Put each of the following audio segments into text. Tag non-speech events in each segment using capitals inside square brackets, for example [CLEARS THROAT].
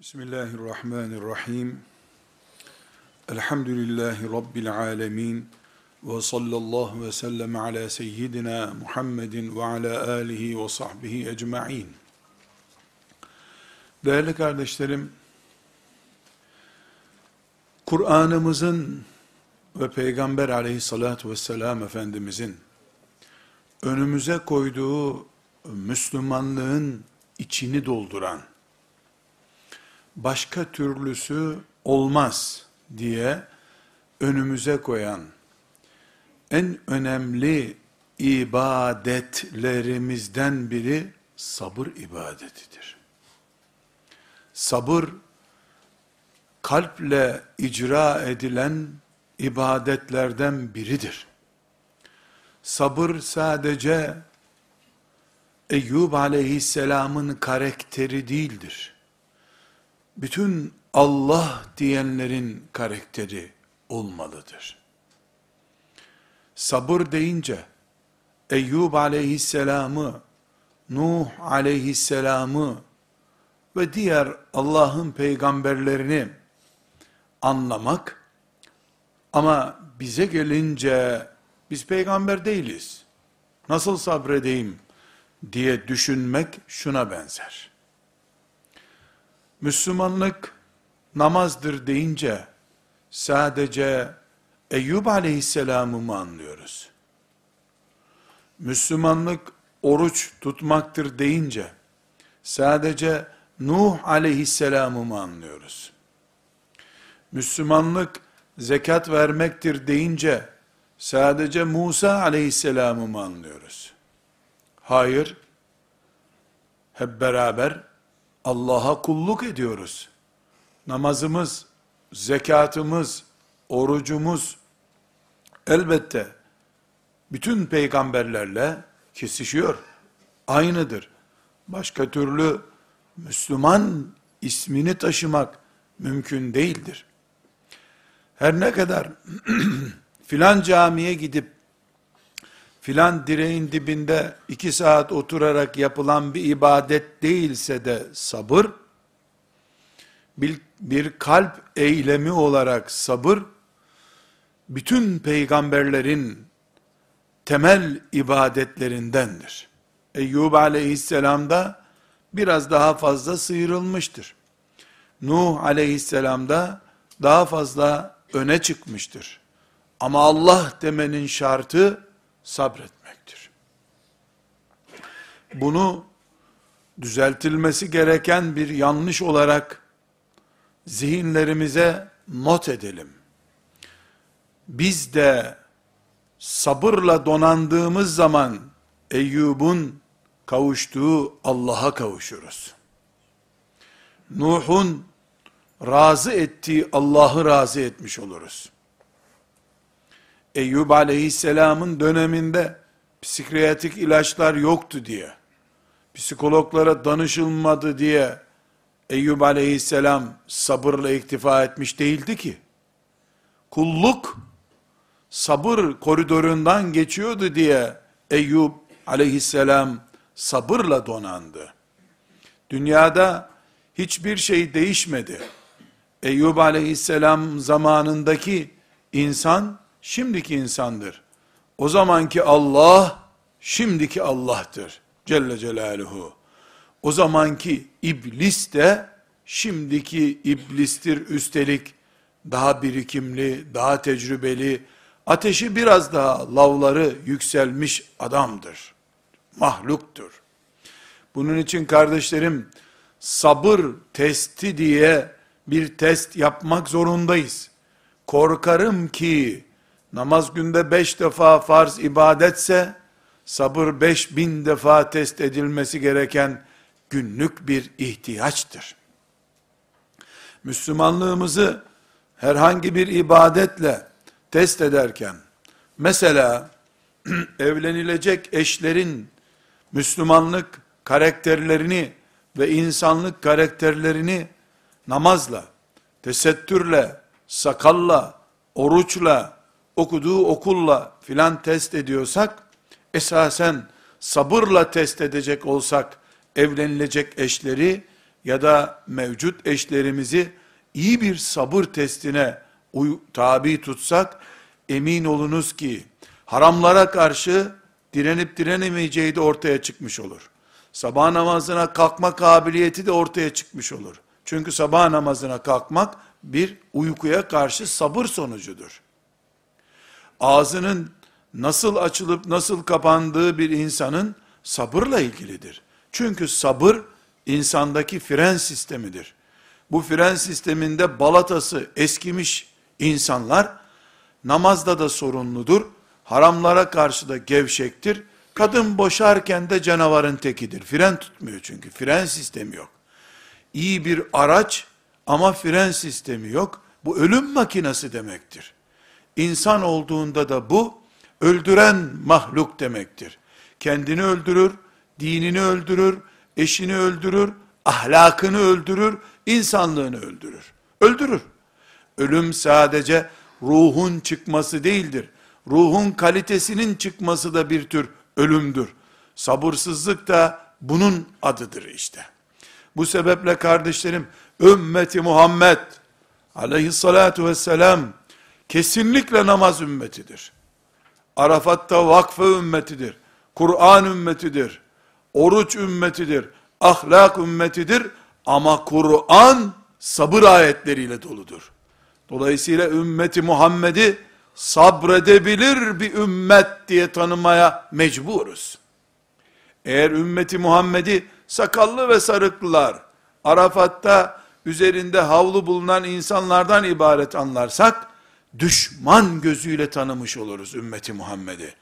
Bismillahirrahmanirrahim. Elhamdülillahi Rabbil alemin. Ve sallallahu ve sellem ala seyyidina Muhammedin ve ala alihi ve sahbihi ecma'in. Değerli kardeşlerim, Kur'an'ımızın ve Peygamber aleyhissalatu vesselam Efendimizin önümüze koyduğu Müslümanlığın içini dolduran, başka türlüsü olmaz diye önümüze koyan en önemli ibadetlerimizden biri sabır ibadetidir. Sabır kalple icra edilen ibadetlerden biridir. Sabır sadece Eyyub aleyhisselamın karakteri değildir bütün Allah diyenlerin karakteri olmalıdır. Sabır deyince Eyyub aleyhisselamı, Nuh aleyhisselamı ve diğer Allah'ın peygamberlerini anlamak ama bize gelince biz peygamber değiliz. Nasıl sabredeyim diye düşünmek şuna benzer. Müslümanlık namazdır deyince sadece Eyyub aleyhisselamı mı anlıyoruz? Müslümanlık oruç tutmaktır deyince sadece Nuh aleyhisselamı mı anlıyoruz? Müslümanlık zekat vermektir deyince sadece Musa aleyhisselamı mı anlıyoruz? Hayır, hep beraber Allah'a kulluk ediyoruz. Namazımız, zekatımız, orucumuz elbette bütün peygamberlerle kesişiyor. Aynıdır. Başka türlü Müslüman ismini taşımak mümkün değildir. Her ne kadar [CLEARS THROAT] filan camiye gidip filan direğin dibinde iki saat oturarak yapılan bir ibadet değilse de sabır, bir, bir kalp eylemi olarak sabır, bütün peygamberlerin temel ibadetlerindendir. Eyyub aleyhisselam da biraz daha fazla sıyrılmıştır. Nuh aleyhisselam da daha fazla öne çıkmıştır. Ama Allah demenin şartı, sabretmektir. Bunu düzeltilmesi gereken bir yanlış olarak zihinlerimize not edelim. Biz de sabırla donandığımız zaman Eyyub'un kavuştuğu Allah'a kavuşuruz. Nuh'un razı ettiği Allah'ı razı etmiş oluruz. Eyyub aleyhisselamın döneminde psikiyatrik ilaçlar yoktu diye, psikologlara danışılmadı diye Eyyub aleyhisselam sabırla iktifa etmiş değildi ki. Kulluk sabır koridorundan geçiyordu diye Eyyub aleyhisselam sabırla donandı. Dünyada hiçbir şey değişmedi. Eyyub aleyhisselam zamanındaki insan şimdiki insandır. O zamanki Allah, şimdiki Allah'tır. Celle Celaluhu. O zamanki iblis de, şimdiki iblistir üstelik, daha birikimli, daha tecrübeli, ateşi biraz daha lavları yükselmiş adamdır. Mahluktur. Bunun için kardeşlerim, sabır testi diye bir test yapmak zorundayız. Korkarım ki, namaz günde beş defa farz ibadetse, sabır beş bin defa test edilmesi gereken günlük bir ihtiyaçtır. Müslümanlığımızı herhangi bir ibadetle test ederken, mesela [CLEARS THROAT] evlenilecek eşlerin Müslümanlık karakterlerini ve insanlık karakterlerini namazla, tesettürle, sakalla, oruçla, okuduğu okulla filan test ediyorsak, esasen sabırla test edecek olsak, evlenilecek eşleri, ya da mevcut eşlerimizi iyi bir sabır testine tabi tutsak, emin olunuz ki haramlara karşı direnip direnemeyeceği de ortaya çıkmış olur. Sabah namazına kalkma kabiliyeti de ortaya çıkmış olur. Çünkü sabah namazına kalkmak bir uykuya karşı sabır sonucudur. Ağzının nasıl açılıp nasıl kapandığı bir insanın sabırla ilgilidir. Çünkü sabır insandaki fren sistemidir. Bu fren sisteminde balatası eskimiş insanlar namazda da sorunludur. Haramlara karşı da gevşektir. Kadın boşarken de canavarın tekidir. Fren tutmuyor çünkü. Fren sistemi yok. İyi bir araç ama fren sistemi yok. Bu ölüm makinesi demektir. İnsan olduğunda da bu öldüren mahluk demektir. Kendini öldürür, dinini öldürür, eşini öldürür, ahlakını öldürür, insanlığını öldürür. Öldürür. Ölüm sadece ruhun çıkması değildir. Ruhun kalitesinin çıkması da bir tür ölümdür. Sabırsızlık da bunun adıdır işte. Bu sebeple kardeşlerim, ümmeti Muhammed aleyhissalatu vesselam kesinlikle namaz ümmetidir. Arafat'ta vakfe ümmetidir. Kur'an ümmetidir. Oruç ümmetidir. Ahlak ümmetidir. Ama Kur'an sabır ayetleriyle doludur. Dolayısıyla ümmeti Muhammed'i sabredebilir bir ümmet diye tanımaya mecburuz. Eğer ümmeti Muhammed'i sakallı ve sarıklılar, Arafat'ta üzerinde havlu bulunan insanlardan ibaret anlarsak, düşman gözüyle tanımış oluruz ümmeti Muhammed'i.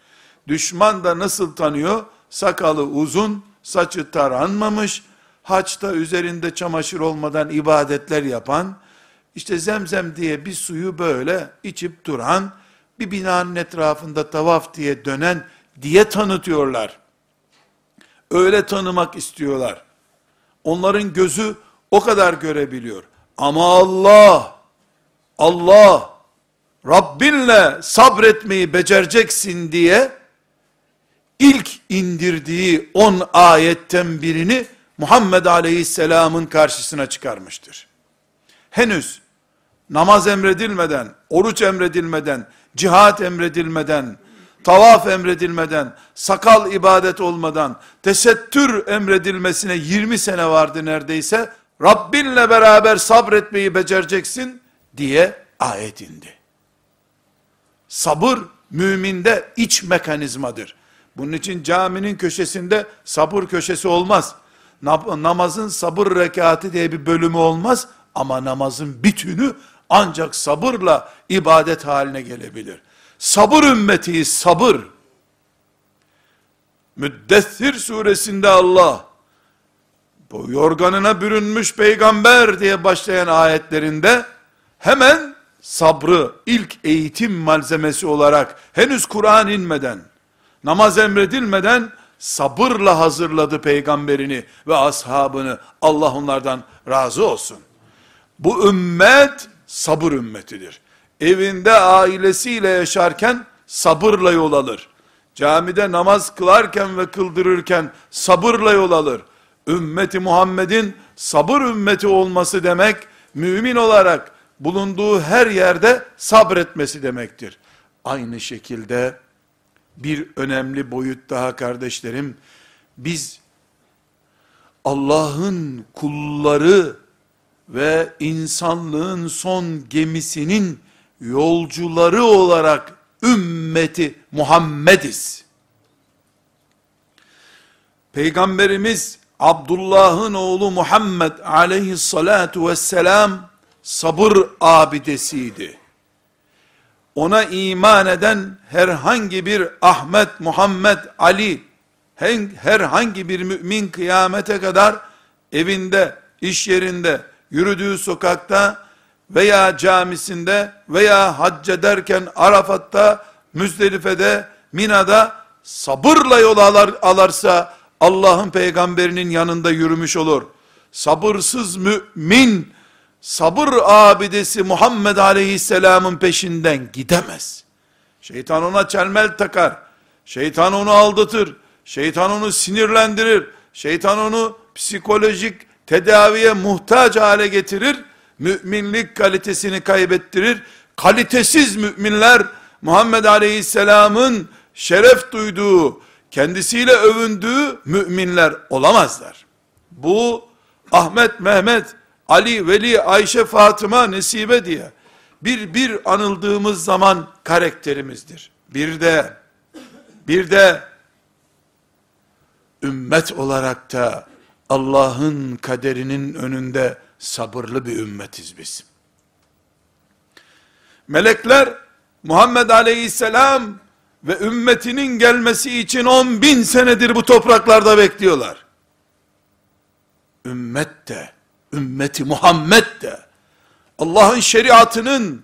Düşman da nasıl tanıyor? Sakalı uzun, saçı taranmamış, haçta üzerinde çamaşır olmadan ibadetler yapan, işte zemzem diye bir suyu böyle içip duran, bir binanın etrafında tavaf diye dönen diye tanıtıyorlar. Öyle tanımak istiyorlar. Onların gözü o kadar görebiliyor. Ama Allah, Allah, Rabbinle sabretmeyi becereceksin diye, ilk indirdiği on ayetten birini Muhammed Aleyhisselam'ın karşısına çıkarmıştır. Henüz namaz emredilmeden, oruç emredilmeden, cihat emredilmeden, tavaf emredilmeden, sakal ibadet olmadan, tesettür emredilmesine 20 sene vardı neredeyse, Rabbinle beraber sabretmeyi becereceksin diye ayet indi. Sabır müminde iç mekanizmadır. Bunun için caminin köşesinde sabır köşesi olmaz. Namazın sabır rekatı diye bir bölümü olmaz ama namazın bütünü ancak sabırla ibadet haline gelebilir. Sabır ümmeti sabır. Müddessir suresinde Allah bu yorganına bürünmüş peygamber diye başlayan ayetlerinde hemen sabrı ilk eğitim malzemesi olarak henüz Kur'an inmeden namaz emredilmeden sabırla hazırladı peygamberini ve ashabını. Allah onlardan razı olsun. Bu ümmet sabır ümmetidir. Evinde ailesiyle yaşarken sabırla yol alır. Camide namaz kılarken ve kıldırırken sabırla yol alır. Ümmeti Muhammed'in sabır ümmeti olması demek, mümin olarak bulunduğu her yerde sabretmesi demektir. Aynı şekilde, bir önemli boyut daha kardeşlerim, biz Allah'ın kulları ve insanlığın son gemisinin yolcuları olarak ümmeti Muhammediz. Peygamberimiz Abdullah'ın oğlu Muhammed aleyhissalatu vesselam sabır abidesiydi ona iman eden herhangi bir Ahmet, Muhammed, Ali, herhangi bir mümin kıyamete kadar evinde, iş yerinde, yürüdüğü sokakta veya camisinde veya hac ederken Arafat'ta, Müzdelife'de, Mina'da sabırla yol alar, alarsa Allah'ın peygamberinin yanında yürümüş olur. Sabırsız mümin sabır abidesi Muhammed Aleyhisselam'ın peşinden gidemez. Şeytan ona çelmel takar. Şeytan onu aldatır. Şeytan onu sinirlendirir. Şeytan onu psikolojik tedaviye muhtaç hale getirir, müminlik kalitesini kaybettirir. Kalitesiz müminler Muhammed Aleyhisselam'ın şeref duyduğu, kendisiyle övündüğü müminler olamazlar. Bu Ahmet, Mehmet, Ali, Veli, Ayşe, Fatıma, Nesibe diye bir bir anıldığımız zaman karakterimizdir. Bir de bir de ümmet olarak da Allah'ın kaderinin önünde sabırlı bir ümmetiz biz. Melekler Muhammed Aleyhisselam ve ümmetinin gelmesi için on bin senedir bu topraklarda bekliyorlar. Ümmet de, ümmeti Muhammed de, Allah'ın şeriatının,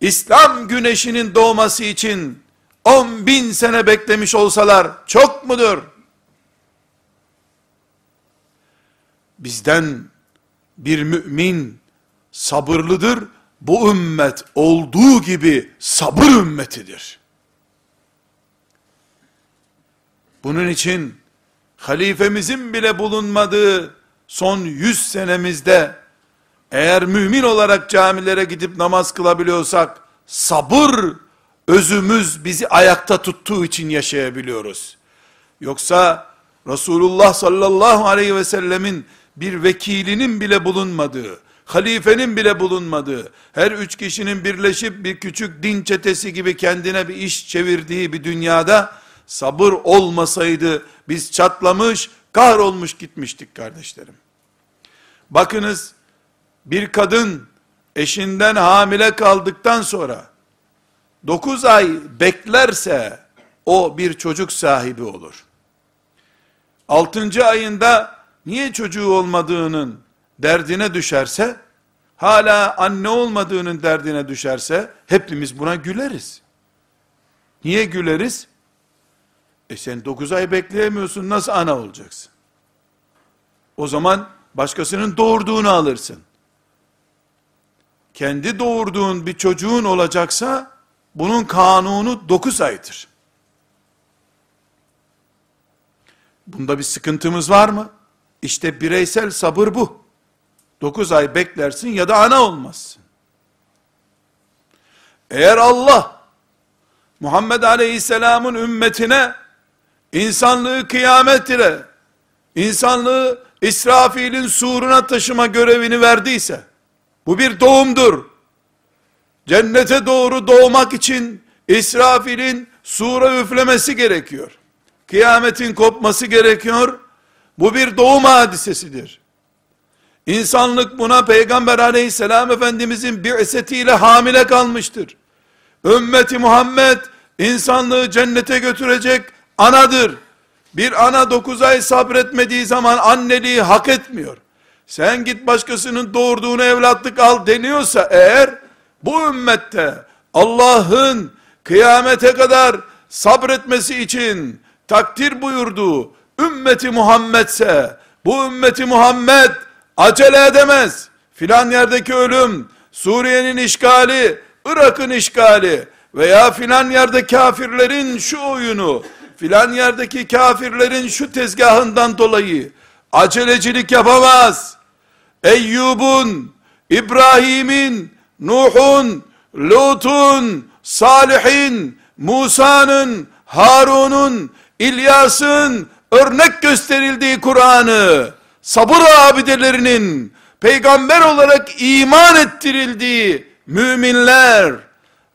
İslam güneşinin doğması için on bin sene beklemiş olsalar çok mudur? Bizden bir mümin sabırlıdır. Bu ümmet olduğu gibi sabır ümmetidir. Bunun için halifemizin bile bulunmadığı son yüz senemizde eğer mümin olarak camilere gidip namaz kılabiliyorsak sabır özümüz bizi ayakta tuttuğu için yaşayabiliyoruz. Yoksa Resulullah sallallahu aleyhi ve sellemin bir vekilinin bile bulunmadığı, halifenin bile bulunmadığı, her üç kişinin birleşip bir küçük din çetesi gibi kendine bir iş çevirdiği bir dünyada, sabır olmasaydı biz çatlamış, kahrolmuş gitmiştik kardeşlerim. Bakınız, bir kadın eşinden hamile kaldıktan sonra, 9 ay beklerse, o bir çocuk sahibi olur. 6. ayında niye çocuğu olmadığının derdine düşerse, hala anne olmadığının derdine düşerse, hepimiz buna güleriz. Niye güleriz? E sen 9 ay bekleyemiyorsun, nasıl ana olacaksın? O zaman başkasının doğurduğunu alırsın. Kendi doğurduğun bir çocuğun olacaksa, bunun kanunu 9 aydır. Bunda bir sıkıntımız var mı? İşte bireysel sabır bu. 9 ay beklersin ya da ana olmazsın. Eğer Allah Muhammed Aleyhisselam'ın ümmetine insanlığı kıyamet ile insanlığı İsrafil'in suruna taşıma görevini verdiyse bu bir doğumdur. Cennete doğru doğmak için İsrafil'in sura üflemesi gerekiyor. Kıyametin kopması gerekiyor. Bu bir doğum hadisesidir. İnsanlık buna Peygamber aleyhisselam efendimizin bi'setiyle hamile kalmıştır. Ümmeti Muhammed insanlığı cennete götürecek anadır. Bir ana dokuz ay sabretmediği zaman anneliği hak etmiyor. Sen git başkasının doğurduğunu evlatlık al deniyorsa eğer bu ümmette Allah'ın kıyamete kadar sabretmesi için takdir buyurduğu ümmeti Muhammedse bu ümmeti Muhammed acele edemez. Filan yerdeki ölüm, Suriye'nin işgali, Irak'ın işgali veya filan yerde kafirlerin şu oyunu, filan yerdeki kafirlerin şu tezgahından dolayı acelecilik yapamaz. Eyyub'un, İbrahim'in, Nuh'un, Lut'un, Salih'in, Musa'nın, Harun'un, İlyas'ın örnek gösterildiği Kur'an'ı, sabır abidelerinin, peygamber olarak iman ettirildiği müminler,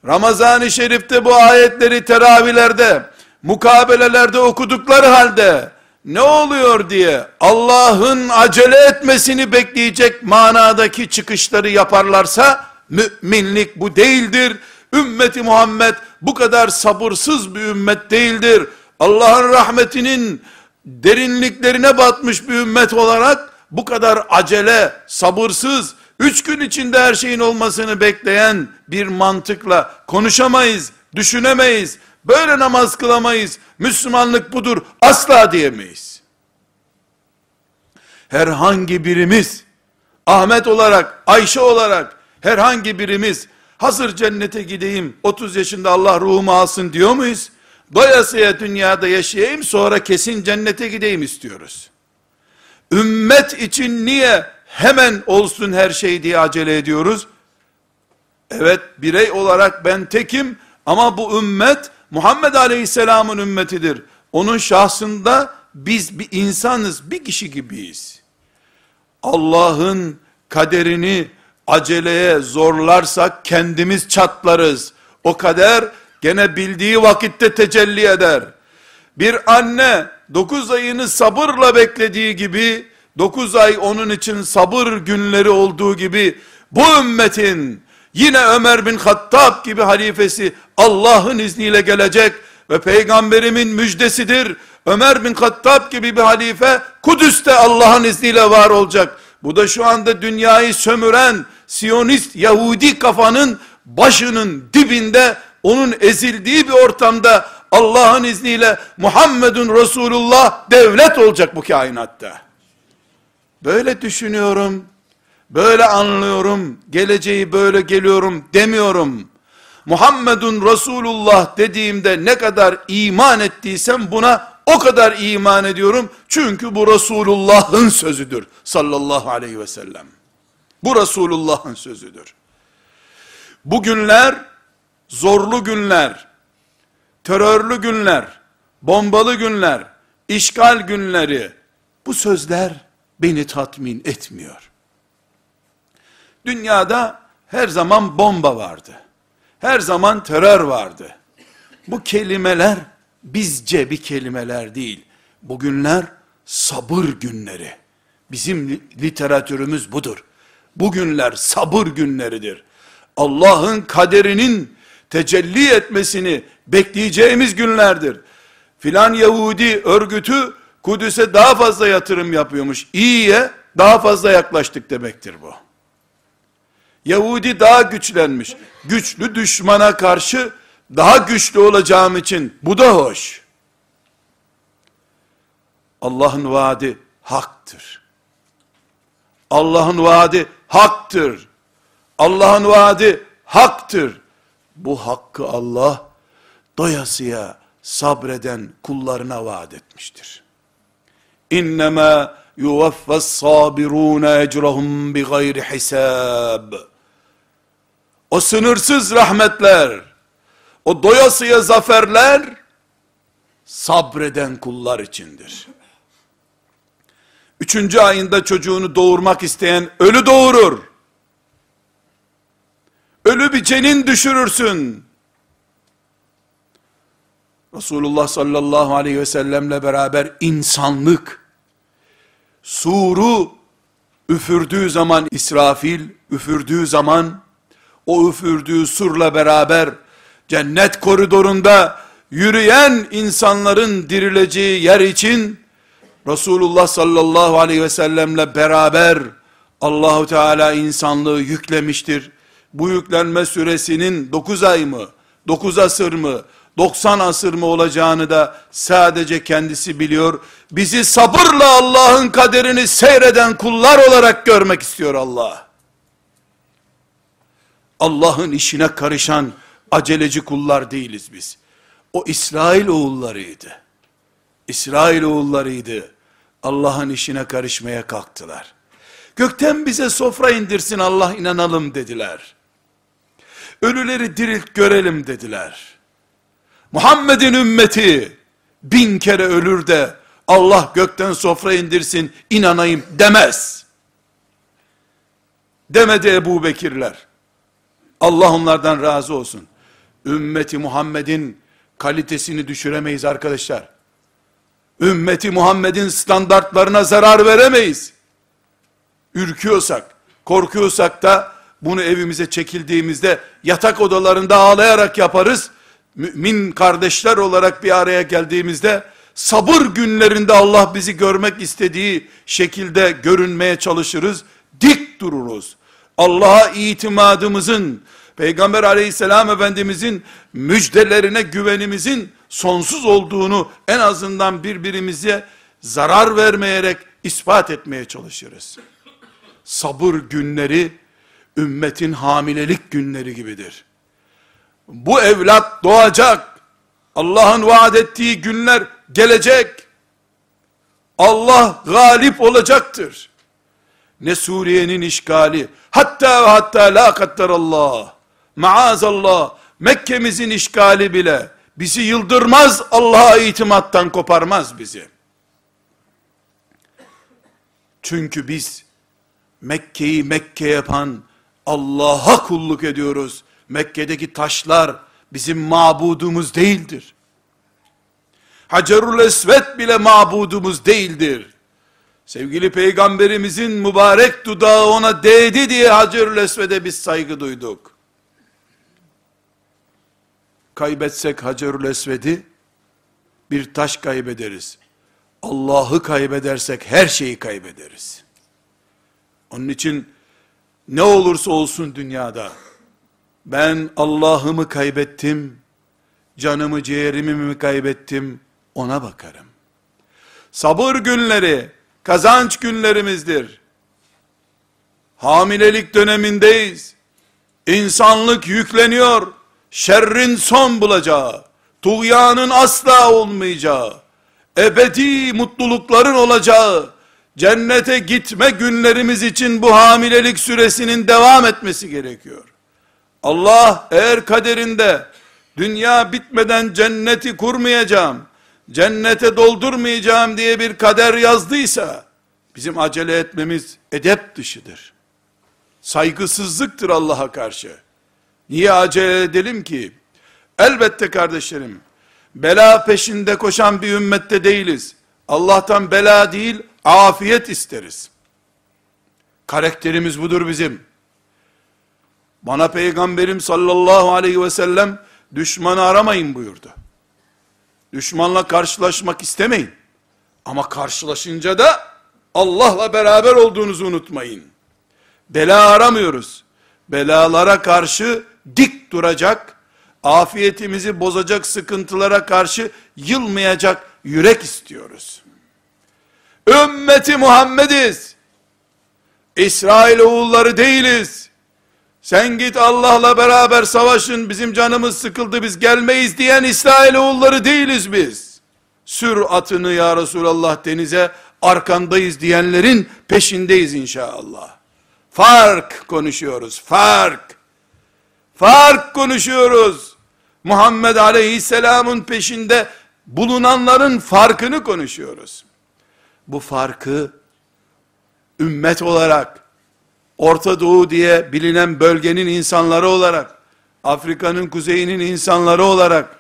Ramazan-ı Şerif'te bu ayetleri teravihlerde, mukabelelerde okudukları halde, ne oluyor diye Allah'ın acele etmesini bekleyecek manadaki çıkışları yaparlarsa, müminlik bu değildir. Ümmeti Muhammed bu kadar sabırsız bir ümmet değildir. Allah'ın rahmetinin derinliklerine batmış bir ümmet olarak bu kadar acele, sabırsız, üç gün içinde her şeyin olmasını bekleyen bir mantıkla konuşamayız, düşünemeyiz, böyle namaz kılamayız, Müslümanlık budur, asla diyemeyiz. Herhangi birimiz, Ahmet olarak, Ayşe olarak, herhangi birimiz, hazır cennete gideyim, 30 yaşında Allah ruhumu alsın diyor muyuz? Doyasıya dünyada yaşayayım sonra kesin cennete gideyim istiyoruz. ümmet için niye hemen olsun her şey diye acele ediyoruz? Evet birey olarak ben tekim ama bu ümmet Muhammed Aleyhisselam'ın ümmetidir. Onun şahsında biz bir insanız, bir kişi gibiyiz. Allah'ın kaderini aceleye zorlarsak kendimiz çatlarız. O kader gene bildiği vakitte tecelli eder. Bir anne 9 ayını sabırla beklediği gibi 9 ay onun için sabır günleri olduğu gibi bu ümmetin yine Ömer bin Hattab gibi halifesi Allah'ın izniyle gelecek ve peygamberimin müjdesidir. Ömer bin Hattab gibi bir halife Kudüs'te Allah'ın izniyle var olacak. Bu da şu anda dünyayı sömüren Siyonist Yahudi kafanın başının dibinde onun ezildiği bir ortamda Allah'ın izniyle Muhammedun Resulullah devlet olacak bu kainatta. Böyle düşünüyorum, böyle anlıyorum, geleceği böyle geliyorum demiyorum. Muhammedun Resulullah dediğimde ne kadar iman ettiysem buna o kadar iman ediyorum. Çünkü bu Resulullah'ın sözüdür sallallahu aleyhi ve sellem. Bu Resulullah'ın sözüdür. Bu günler zorlu günler, terörlü günler, bombalı günler, işgal günleri, bu sözler beni tatmin etmiyor. Dünyada her zaman bomba vardı. Her zaman terör vardı. Bu kelimeler bizce bir kelimeler değil. Bugünler sabır günleri. Bizim literatürümüz budur. Bugünler sabır günleridir. Allah'ın kaderinin tecelli etmesini bekleyeceğimiz günlerdir. Filan Yahudi örgütü Kudüs'e daha fazla yatırım yapıyormuş. İyiye daha fazla yaklaştık demektir bu. Yahudi daha güçlenmiş. Güçlü düşmana karşı daha güçlü olacağım için bu da hoş. Allah'ın vaadi haktır. Allah'ın vaadi haktır. Allah'ın vaadi haktır. Bu hakkı Allah doyasıya sabreden kullarına vaat etmiştir. İnnemâ yuvaffas sabirûne ecrahum bi gayri hisab. O sınırsız rahmetler, o doyasıya zaferler, sabreden kullar içindir. Üçüncü ayında çocuğunu doğurmak isteyen ölü doğurur. Ölü bir cenin düşürürsün. Resulullah sallallahu aleyhi ve sellemle beraber insanlık, suru üfürdüğü zaman İsrafil, üfürdüğü zaman, o üfürdüğü surla beraber, cennet koridorunda yürüyen insanların dirileceği yer için, Resulullah sallallahu aleyhi ve sellemle beraber, Allahu Teala insanlığı yüklemiştir. Bu yüklenme süresinin 9 ay mı, 9 asır mı, 90 asır mı olacağını da sadece kendisi biliyor. Bizi sabırla Allah'ın kaderini seyreden kullar olarak görmek istiyor Allah. Allah'ın işine karışan aceleci kullar değiliz biz. O İsrail oğullarıydı. İsrail oğullarıydı. Allah'ın işine karışmaya kalktılar. Gökten bize sofra indirsin Allah inanalım dediler. Ölüleri dirilt görelim dediler. Muhammed'in ümmeti bin kere ölür de Allah gökten sofra indirsin inanayım demez. Demedi Ebu Bekirler. Allah onlardan razı olsun. Ümmeti Muhammed'in kalitesini düşüremeyiz arkadaşlar. Ümmeti Muhammed'in standartlarına zarar veremeyiz. Ürküyorsak, korkuyorsak da bunu evimize çekildiğimizde yatak odalarında ağlayarak yaparız mümin kardeşler olarak bir araya geldiğimizde sabır günlerinde Allah bizi görmek istediği şekilde görünmeye çalışırız. Dik dururuz. Allah'a itimadımızın, Peygamber aleyhisselam efendimizin müjdelerine güvenimizin sonsuz olduğunu en azından birbirimize zarar vermeyerek ispat etmeye çalışırız. Sabır günleri ümmetin hamilelik günleri gibidir bu evlat doğacak. Allah'ın vaat ettiği günler gelecek. Allah galip olacaktır. Ne Suriye'nin işgali, hatta ve hatta la kadderallah, maazallah, Mekke'mizin işgali bile, bizi yıldırmaz, Allah'a itimattan koparmaz bizi. Çünkü biz, Mekke'yi Mekke yapan, Allah'a kulluk ediyoruz. Mekke'deki taşlar, bizim mabudumuz değildir. Hacerul Esvet bile mabudumuz değildir. Sevgili peygamberimizin mübarek dudağı ona değdi diye Hacerül Esved'e biz saygı duyduk. Kaybetsek Hacerül Esved'i bir taş kaybederiz. Allah'ı kaybedersek her şeyi kaybederiz. Onun için ne olursa olsun dünyada ben Allah'ımı kaybettim, canımı ciğerimi mi kaybettim ona bakarım. Sabır günleri kazanç günlerimizdir. Hamilelik dönemindeyiz. İnsanlık yükleniyor. Şerrin son bulacağı, tuğyanın asla olmayacağı, ebedi mutlulukların olacağı, cennete gitme günlerimiz için bu hamilelik süresinin devam etmesi gerekiyor. Allah eğer kaderinde dünya bitmeden cenneti kurmayacağım, cennete doldurmayacağım diye bir kader yazdıysa, bizim acele etmemiz edep dışıdır. Saygısızlıktır Allah'a karşı. Niye acele edelim ki? Elbette kardeşlerim, bela peşinde koşan bir ümmette değiliz. Allah'tan bela değil, afiyet isteriz. Karakterimiz budur bizim. Bana peygamberim sallallahu aleyhi ve sellem düşmanı aramayın buyurdu. Düşmanla karşılaşmak istemeyin. Ama karşılaşınca da Allah'la beraber olduğunuzu unutmayın. Bela aramıyoruz. Belalara karşı dik duracak, afiyetimizi bozacak sıkıntılara karşı yılmayacak yürek istiyoruz. Ümmeti Muhammediz. İsrail oğulları değiliz. Sen git Allah'la beraber savaşın, bizim canımız sıkıldı, biz gelmeyiz diyen İsrail oğulları değiliz biz. Sür atını ya Resulallah denize, arkandayız diyenlerin peşindeyiz inşallah. Fark konuşuyoruz, fark. Fark konuşuyoruz. Muhammed Aleyhisselam'ın peşinde bulunanların farkını konuşuyoruz. Bu farkı ümmet olarak Orta Doğu diye bilinen bölgenin insanları olarak, Afrika'nın kuzeyinin insanları olarak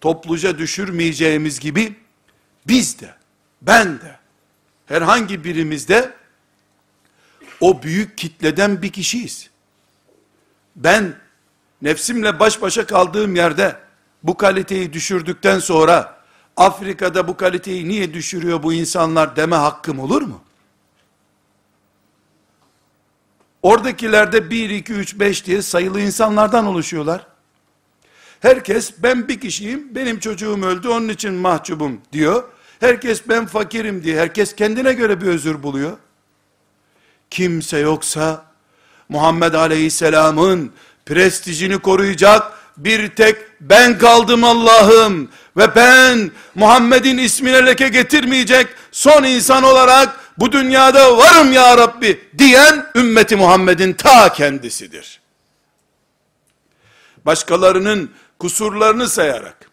topluca düşürmeyeceğimiz gibi biz de, ben de, herhangi birimizde o büyük kitleden bir kişiyiz. Ben nefsimle baş başa kaldığım yerde bu kaliteyi düşürdükten sonra Afrika'da bu kaliteyi niye düşürüyor bu insanlar deme hakkım olur mu? Oradakilerde 1, 2, 3, 5 diye sayılı insanlardan oluşuyorlar. Herkes ben bir kişiyim, benim çocuğum öldü onun için mahcubum diyor. Herkes ben fakirim diye, herkes kendine göre bir özür buluyor. Kimse yoksa, Muhammed Aleyhisselam'ın prestijini koruyacak bir tek ben kaldım Allah'ım ve ben Muhammed'in ismine leke getirmeyecek son insan olarak bu dünyada varım ya Rabbi diyen ümmeti Muhammed'in ta kendisidir. Başkalarının kusurlarını sayarak,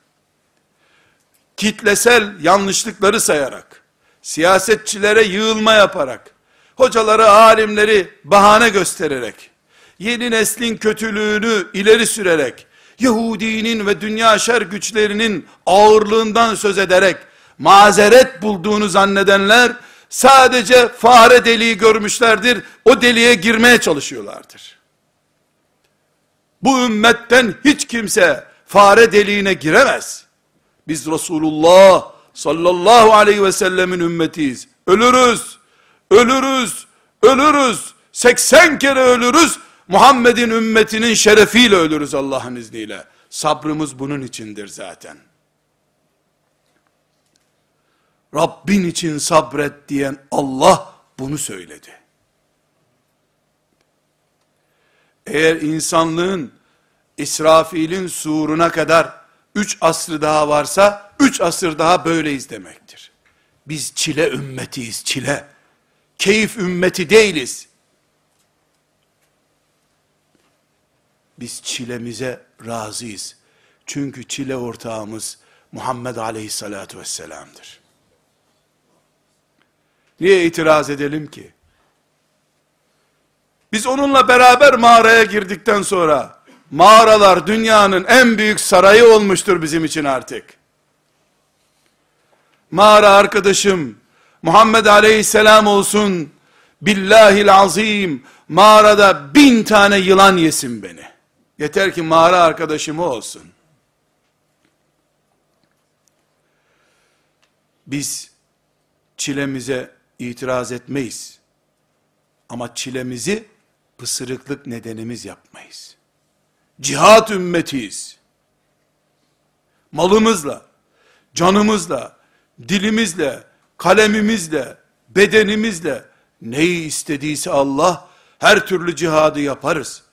kitlesel yanlışlıkları sayarak, siyasetçilere yığılma yaparak, hocaları, alimleri bahane göstererek, yeni neslin kötülüğünü ileri sürerek, Yahudinin ve dünya şer güçlerinin ağırlığından söz ederek, mazeret bulduğunu zannedenler, sadece fare deliği görmüşlerdir, o deliğe girmeye çalışıyorlardır. Bu ümmetten hiç kimse fare deliğine giremez. Biz Resulullah sallallahu aleyhi ve sellemin ümmetiyiz. Ölürüz, ölürüz, ölürüz, 80 kere ölürüz, Muhammed'in ümmetinin şerefiyle ölürüz Allah'ın izniyle. Sabrımız bunun içindir zaten. Rabbin için sabret diyen Allah bunu söyledi. Eğer insanlığın İsrafil'in suruna kadar üç asrı daha varsa, üç asır daha böyleyiz demektir. Biz çile ümmetiyiz, çile. Keyif ümmeti değiliz. Biz çilemize razıyız. Çünkü çile ortağımız Muhammed Aleyhisselatü Vesselam'dır. Niye itiraz edelim ki? Biz onunla beraber mağaraya girdikten sonra mağaralar dünyanın en büyük sarayı olmuştur bizim için artık. Mağara arkadaşım Muhammed Aleyhisselam olsun billahil azim mağarada bin tane yılan yesin beni. Yeter ki mağara arkadaşım olsun. Biz çilemize itiraz etmeyiz. Ama çilemizi pısırıklık nedenimiz yapmayız. Cihat ümmetiyiz. Malımızla, canımızla, dilimizle, kalemimizle, bedenimizle neyi istediyse Allah her türlü cihadı yaparız.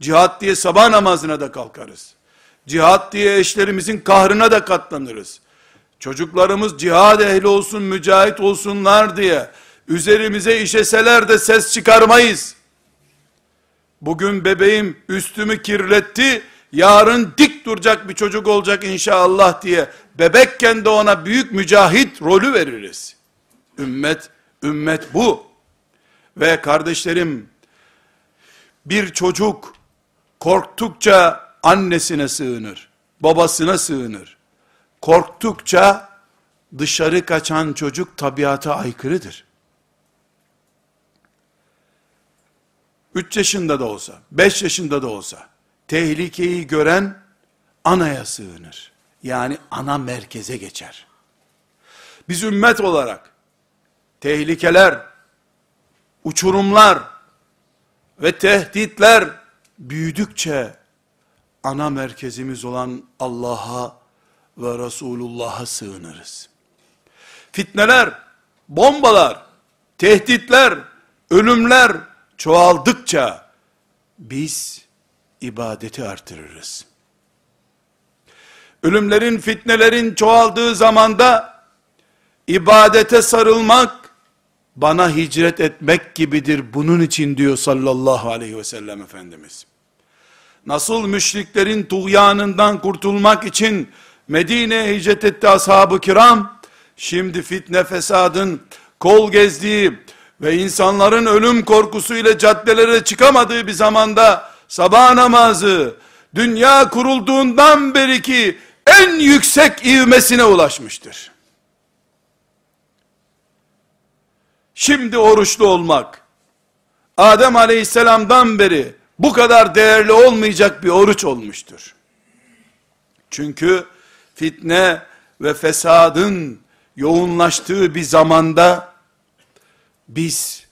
Cihat diye sabah namazına da kalkarız. Cihat diye eşlerimizin kahrına da katlanırız. Çocuklarımız cihad ehli olsun, mücahit olsunlar diye üzerimize işeseler de ses çıkarmayız. Bugün bebeğim üstümü kirletti, yarın dik duracak bir çocuk olacak inşallah diye bebekken de ona büyük mücahit rolü veririz. Ümmet, ümmet bu. Ve kardeşlerim, bir çocuk korktukça annesine sığınır, babasına sığınır. Korktukça dışarı kaçan çocuk tabiata aykırıdır. 3 yaşında da olsa, 5 yaşında da olsa, tehlikeyi gören anaya sığınır. Yani ana merkeze geçer. Biz ümmet olarak, tehlikeler, uçurumlar ve tehditler büyüdükçe, ana merkezimiz olan Allah'a ve Resulullah'a sığınırız. Fitneler, bombalar, tehditler, ölümler, çoğaldıkça biz ibadeti artırırız. Ölümlerin, fitnelerin çoğaldığı zamanda ibadete sarılmak bana hicret etmek gibidir. Bunun için diyor sallallahu aleyhi ve sellem Efendimiz. Nasıl müşriklerin tuğyanından kurtulmak için Medine'ye hicret etti ashab-ı kiram, şimdi fitne fesadın kol gezdiği, ve insanların ölüm korkusuyla caddelere çıkamadığı bir zamanda sabah namazı dünya kurulduğundan beri ki en yüksek ivmesine ulaşmıştır. Şimdi oruçlu olmak Adem Aleyhisselam'dan beri bu kadar değerli olmayacak bir oruç olmuştur. Çünkü fitne ve fesadın yoğunlaştığı bir zamanda biz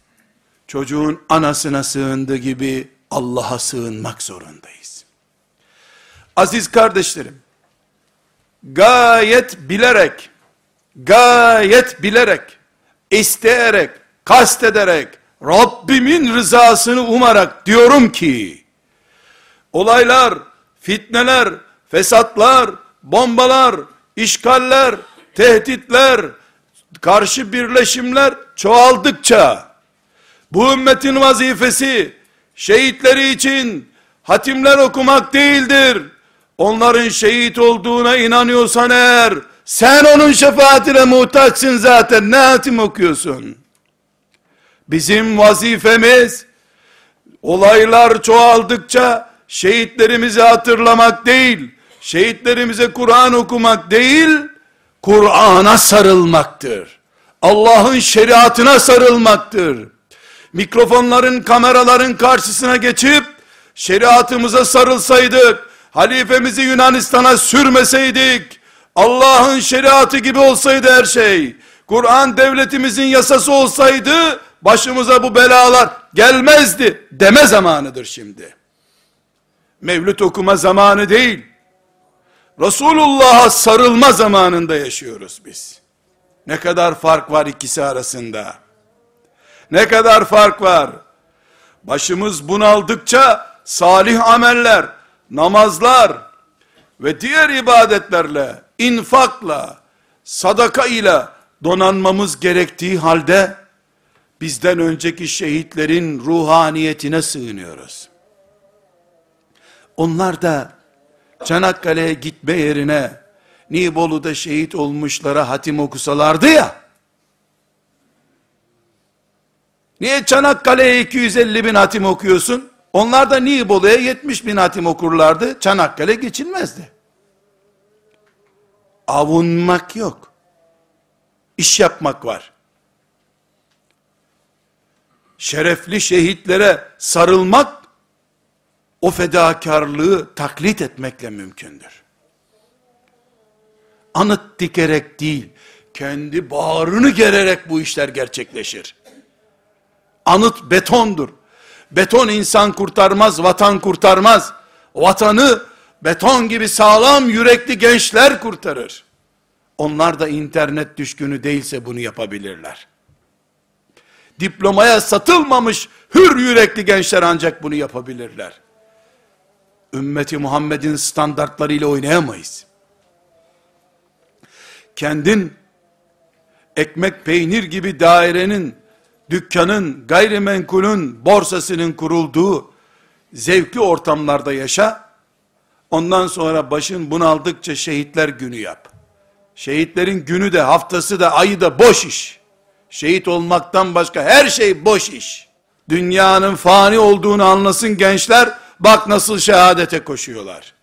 çocuğun anasına sığındığı gibi Allah'a sığınmak zorundayız. Aziz kardeşlerim, gayet bilerek, gayet bilerek, isteyerek, kastederek, Rabbimin rızasını umarak diyorum ki, olaylar, fitneler, fesatlar, bombalar, işgaller, tehditler, karşı birleşimler çoğaldıkça, bu ümmetin vazifesi, şehitleri için hatimler okumak değildir. Onların şehit olduğuna inanıyorsan eğer, sen onun şefaatine muhtaçsın zaten, ne hatim okuyorsun? Bizim vazifemiz, olaylar çoğaldıkça, şehitlerimizi hatırlamak değil, şehitlerimize Kur'an okumak değil, Kur'an'a sarılmaktır. Allah'ın şeriatına sarılmaktır. Mikrofonların, kameraların karşısına geçip şeriatımıza sarılsaydık, halifemizi Yunanistan'a sürmeseydik, Allah'ın şeriatı gibi olsaydı her şey, Kur'an devletimizin yasası olsaydı, başımıza bu belalar gelmezdi deme zamanıdır şimdi. Mevlüt okuma zamanı değil, Resulullah'a sarılma zamanında yaşıyoruz biz. Ne kadar fark var ikisi arasında. Ne kadar fark var. Başımız bunaldıkça salih ameller, namazlar ve diğer ibadetlerle, infakla, sadaka ile, donanmamız gerektiği halde, bizden önceki şehitlerin ruhaniyetine sığınıyoruz. Onlar da Çanakkale'ye gitme yerine Nibolu'da şehit olmuşlara hatim okusalardı ya, niye Çanakkale'ye 250 bin hatim okuyorsun? Onlar da Nibolu'ya 70 bin hatim okurlardı, Çanakkale geçilmezdi. Avunmak yok. İş yapmak var. Şerefli şehitlere sarılmak, o fedakarlığı taklit etmekle mümkündür. Anıt dikerek değil, kendi bağrını gererek bu işler gerçekleşir. Anıt betondur. Beton insan kurtarmaz, vatan kurtarmaz. Vatanı beton gibi sağlam yürekli gençler kurtarır. Onlar da internet düşkünü değilse bunu yapabilirler. Diplomaya satılmamış hür yürekli gençler ancak bunu yapabilirler. Ümmeti Muhammed'in standartlarıyla oynayamayız. Kendin ekmek peynir gibi dairenin, dükkanın, gayrimenkulün, borsasının kurulduğu zevkli ortamlarda yaşa. Ondan sonra başın bunaldıkça şehitler günü yap. Şehitlerin günü de haftası da ayı da boş iş. Şehit olmaktan başka her şey boş iş. Dünyanın fani olduğunu anlasın gençler, bak nasıl şehadete koşuyorlar.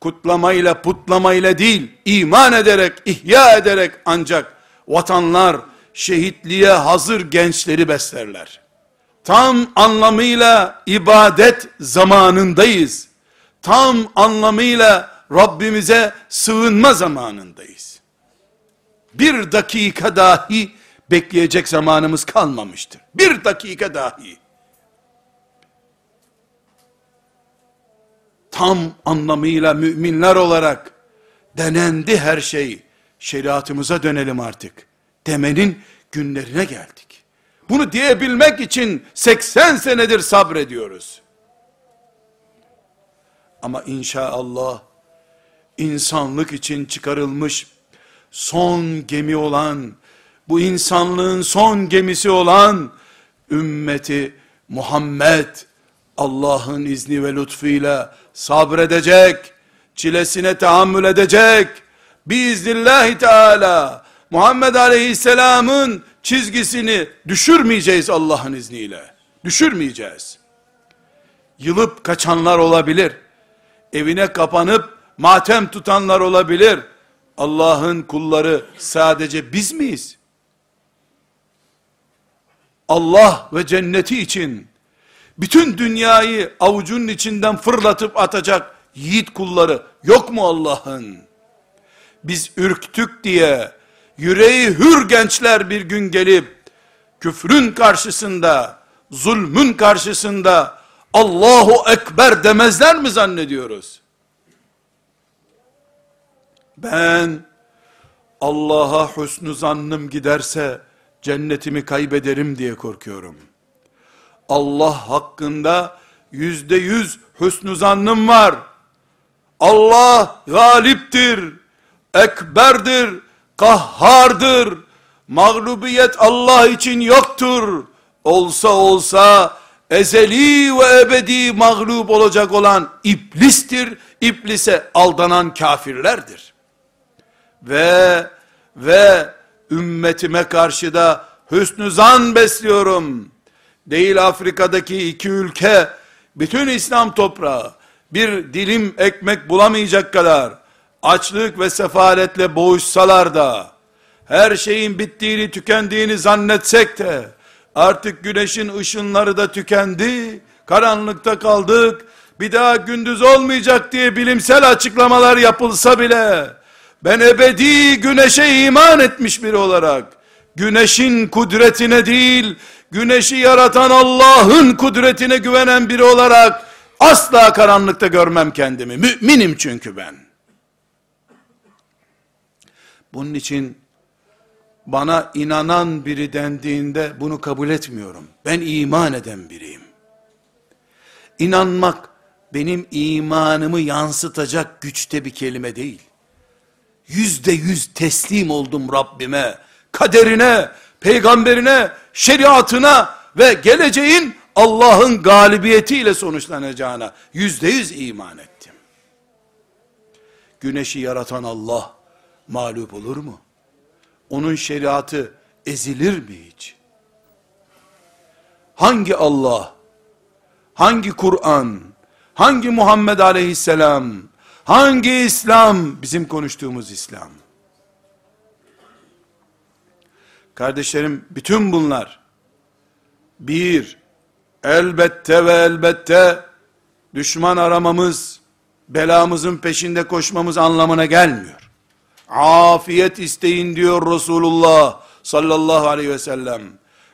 Kutlamayla putlamayla değil, iman ederek, ihya ederek ancak vatanlar şehitliğe hazır gençleri beslerler. Tam anlamıyla ibadet zamanındayız. Tam anlamıyla Rabbimize sığınma zamanındayız. Bir dakika dahi bekleyecek zamanımız kalmamıştır. Bir dakika dahi. Tam anlamıyla müminler olarak denendi her şey. Şeriatımıza dönelim artık. Demenin günlerine geldik. Bunu diyebilmek için 80 senedir sabrediyoruz. Ama inşallah insanlık için çıkarılmış son gemi olan, bu insanlığın son gemisi olan ümmeti Muhammed Allah'ın izni ve lütfuyla sabredecek, çilesine tahammül edecek, biiznillahü teala Muhammed Aleyhisselam'ın çizgisini düşürmeyeceğiz Allah'ın izniyle. Düşürmeyeceğiz. Yılıp kaçanlar olabilir. Evine kapanıp matem tutanlar olabilir. Allah'ın kulları sadece biz miyiz? Allah ve cenneti için bütün dünyayı avucunun içinden fırlatıp atacak yiğit kulları yok mu Allah'ın? Biz ürktük diye yüreği hür gençler bir gün gelip küfrün karşısında, zulmün karşısında Allahu Ekber demezler mi zannediyoruz? Ben Allah'a hüsnü zannım giderse cennetimi kaybederim diye korkuyorum. Allah hakkında yüzde yüz hüsnü zannım var. Allah galiptir, ekberdir, kahhardır. Mağlubiyet Allah için yoktur. Olsa olsa ezeli ve ebedi mağlup olacak olan iblistir. İblise aldanan kafirlerdir ve ve ümmetime karşı da hüsnü zan besliyorum. Değil Afrika'daki iki ülke, bütün İslam toprağı, bir dilim ekmek bulamayacak kadar, açlık ve sefaletle boğuşsalar da, her şeyin bittiğini, tükendiğini zannetsek de, artık güneşin ışınları da tükendi, karanlıkta kaldık, bir daha gündüz olmayacak diye bilimsel açıklamalar yapılsa bile, ben ebedi güneşe iman etmiş biri olarak, güneşin kudretine değil, güneşi yaratan Allah'ın kudretine güvenen biri olarak, asla karanlıkta görmem kendimi. Müminim çünkü ben. Bunun için, bana inanan biri dendiğinde bunu kabul etmiyorum. Ben iman eden biriyim. İnanmak, benim imanımı yansıtacak güçte bir kelime değil yüzde yüz teslim oldum Rabbime, kaderine, peygamberine, şeriatına ve geleceğin Allah'ın galibiyetiyle sonuçlanacağına yüzde yüz iman ettim. Güneşi yaratan Allah mağlup olur mu? Onun şeriatı ezilir mi hiç? Hangi Allah, hangi Kur'an, hangi Muhammed aleyhisselam, hangi İslam bizim konuştuğumuz İslam? Kardeşlerim bütün bunlar bir elbette ve elbette düşman aramamız, belamızın peşinde koşmamız anlamına gelmiyor. Afiyet isteyin diyor Resulullah sallallahu aleyhi ve sellem.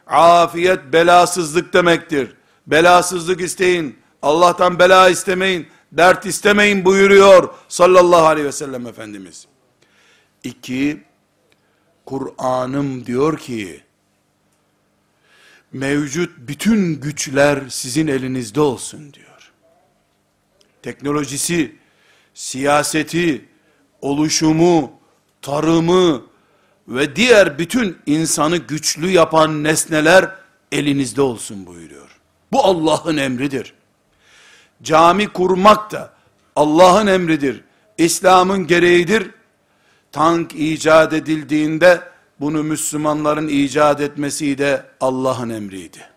Afiyet belasızlık demektir. Belasızlık isteyin. Allah'tan bela istemeyin. Dert istemeyin buyuruyor sallallahu aleyhi ve sellem Efendimiz. İki, Kur'an'ım diyor ki, mevcut bütün güçler sizin elinizde olsun diyor. Teknolojisi, siyaseti, oluşumu, tarımı ve diğer bütün insanı güçlü yapan nesneler elinizde olsun buyuruyor. Bu Allah'ın emridir. Cami kurmak da Allah'ın emridir. İslam'ın gereğidir. Tank icat edildiğinde bunu Müslümanların icat etmesi de Allah'ın emriydi.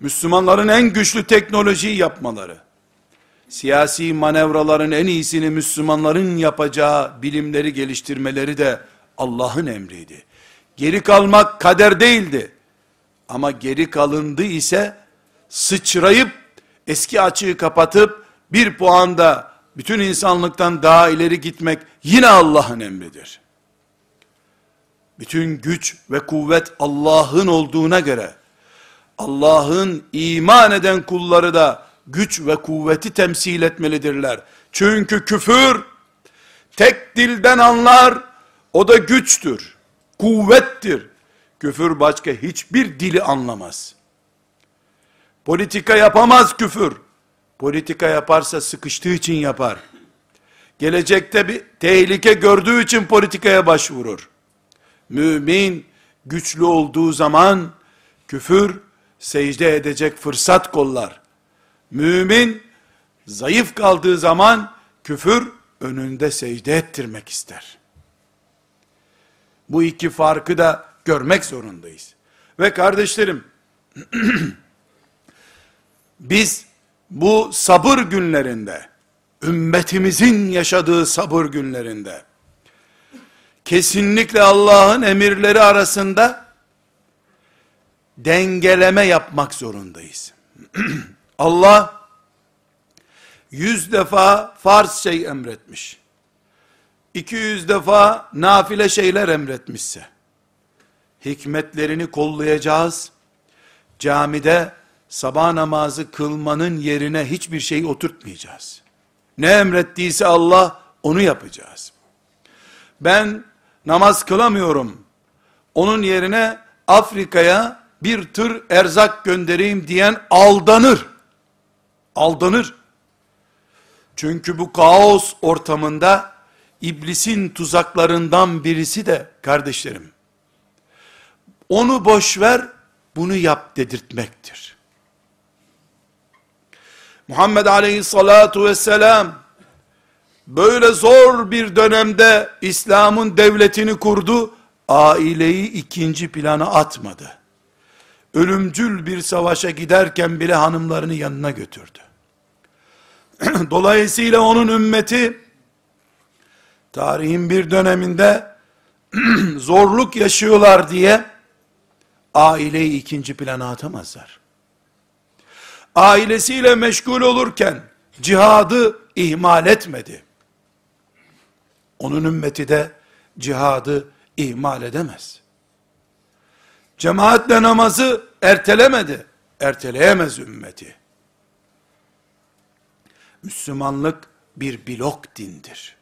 Müslümanların en güçlü teknolojiyi yapmaları, siyasi manevraların en iyisini Müslümanların yapacağı bilimleri geliştirmeleri de Allah'ın emriydi. Geri kalmak kader değildi. Ama geri kalındı ise sıçrayıp eski açığı kapatıp bir puanda bütün insanlıktan daha ileri gitmek yine Allah'ın emridir. Bütün güç ve kuvvet Allah'ın olduğuna göre Allah'ın iman eden kulları da güç ve kuvveti temsil etmelidirler. Çünkü küfür tek dilden anlar, o da güçtür, kuvvettir. Küfür başka hiçbir dili anlamaz. Politika yapamaz küfür. Politika yaparsa sıkıştığı için yapar. Gelecekte bir tehlike gördüğü için politikaya başvurur. Mümin güçlü olduğu zaman küfür secde edecek fırsat kollar. Mümin zayıf kaldığı zaman küfür önünde secde ettirmek ister. Bu iki farkı da görmek zorundayız. Ve kardeşlerim, [CLEARS THROAT] biz bu sabır günlerinde, ümmetimizin yaşadığı sabır günlerinde, kesinlikle Allah'ın emirleri arasında, dengeleme yapmak zorundayız. [CLEARS THROAT] Allah, yüz defa farz şey emretmiş, 200 defa nafile şeyler emretmişse, hikmetlerini kollayacağız, camide, sabah namazı kılmanın yerine hiçbir şey oturtmayacağız. Ne emrettiyse Allah onu yapacağız. Ben namaz kılamıyorum. Onun yerine Afrika'ya bir tır erzak göndereyim diyen aldanır. Aldanır. Çünkü bu kaos ortamında iblisin tuzaklarından birisi de kardeşlerim. Onu boş ver, bunu yap dedirtmektir. Muhammed aleyhissalatu vesselam böyle zor bir dönemde İslam'ın devletini kurdu. Aileyi ikinci plana atmadı. Ölümcül bir savaşa giderken bile hanımlarını yanına götürdü. [CLEARS THROAT] Dolayısıyla onun ümmeti tarihin bir döneminde [CLEARS THROAT] zorluk yaşıyorlar diye aileyi ikinci plana atamazlar ailesiyle meşgul olurken cihadı ihmal etmedi. Onun ümmeti de cihadı ihmal edemez. Cemaatle namazı ertelemedi. Erteleyemez ümmeti. Müslümanlık bir blok dindir.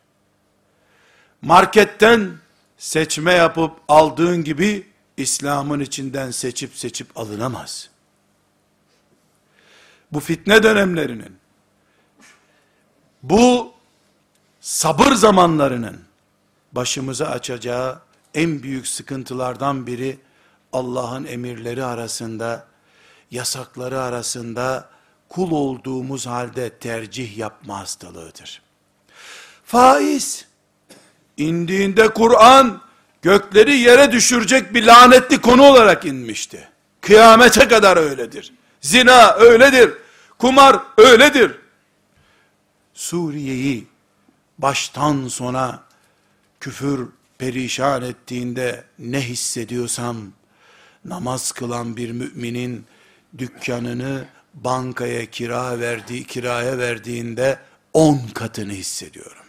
Marketten seçme yapıp aldığın gibi İslam'ın içinden seçip seçip alınamaz bu fitne dönemlerinin, bu sabır zamanlarının başımıza açacağı en büyük sıkıntılardan biri Allah'ın emirleri arasında, yasakları arasında kul olduğumuz halde tercih yapma hastalığıdır. Faiz, indiğinde Kur'an, gökleri yere düşürecek bir lanetli konu olarak inmişti. Kıyamete kadar öyledir. Zina öyledir. Kumar öyledir. Suriye'yi baştan sona küfür perişan ettiğinde ne hissediyorsam, namaz kılan bir müminin dükkanını bankaya kira verdiği, kiraya verdiğinde on katını hissediyorum.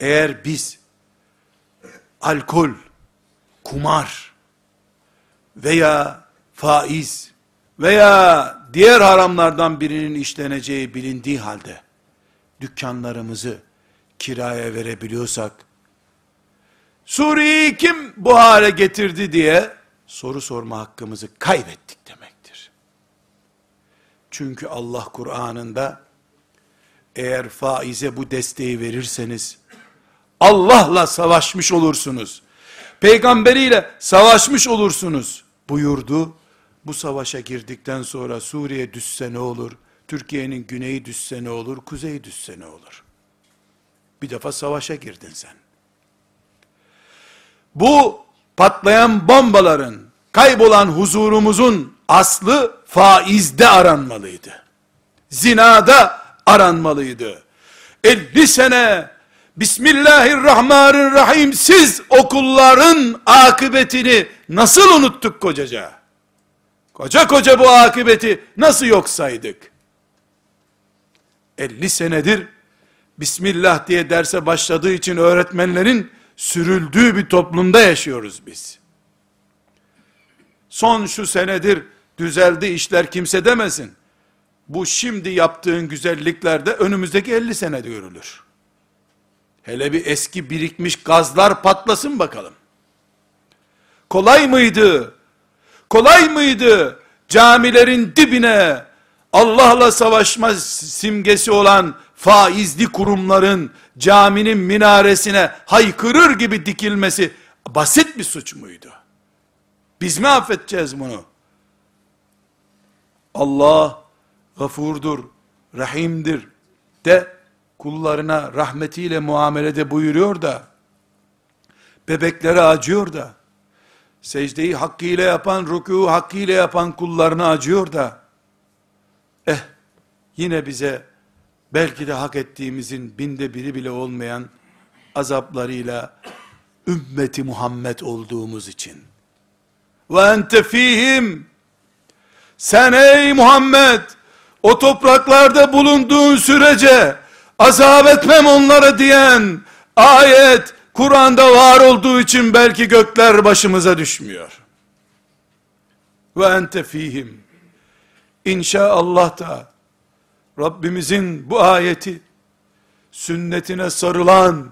Eğer biz alkol, kumar veya faiz veya diğer haramlardan birinin işleneceği bilindiği halde dükkanlarımızı kiraya verebiliyorsak Suriye'yi kim bu hale getirdi diye soru sorma hakkımızı kaybettik demektir. Çünkü Allah Kur'an'ında eğer faize bu desteği verirseniz Allah'la savaşmış olursunuz. Peygamberiyle savaşmış olursunuz buyurdu. Bu savaşa girdikten sonra Suriye düşse ne olur? Türkiye'nin güneyi düşse ne olur? Kuzeyi düşse ne olur? Bir defa savaşa girdin sen. Bu patlayan bombaların, kaybolan huzurumuzun aslı faizde aranmalıydı. Zinada aranmalıydı. 50 sene Bismillahirrahmanirrahim siz okulların akıbetini nasıl unuttuk kocaca? Koca koca bu akıbeti nasıl yok saydık? 50 senedir Bismillah diye derse başladığı için öğretmenlerin sürüldüğü bir toplumda yaşıyoruz biz. Son şu senedir düzeldi işler kimse demesin. Bu şimdi yaptığın güzelliklerde önümüzdeki 50 senede görülür. Hele bir eski birikmiş gazlar patlasın bakalım. Kolay mıydı? Kolay mıydı? Camilerin dibine Allah'la savaşma simgesi olan faizli kurumların caminin minaresine haykırır gibi dikilmesi basit bir suç muydu? Biz mi affedeceğiz bunu? Allah gafurdur, rahimdir de kullarına rahmetiyle muamelede buyuruyor da bebeklere acıyor da secdeyi hakkıyla yapan, rükû hakkıyla yapan kullarına acıyor da eh yine bize belki de hak ettiğimizin binde biri bile olmayan azaplarıyla ümmeti Muhammed olduğumuz için. Ve ente fihim sen ey Muhammed o topraklarda bulunduğun sürece azap etmem onları diyen ayet Kur'an'da var olduğu için belki gökler başımıza düşmüyor. Ve ente fihim. İnşaallah da Rabbimizin bu ayeti sünnetine sarılan,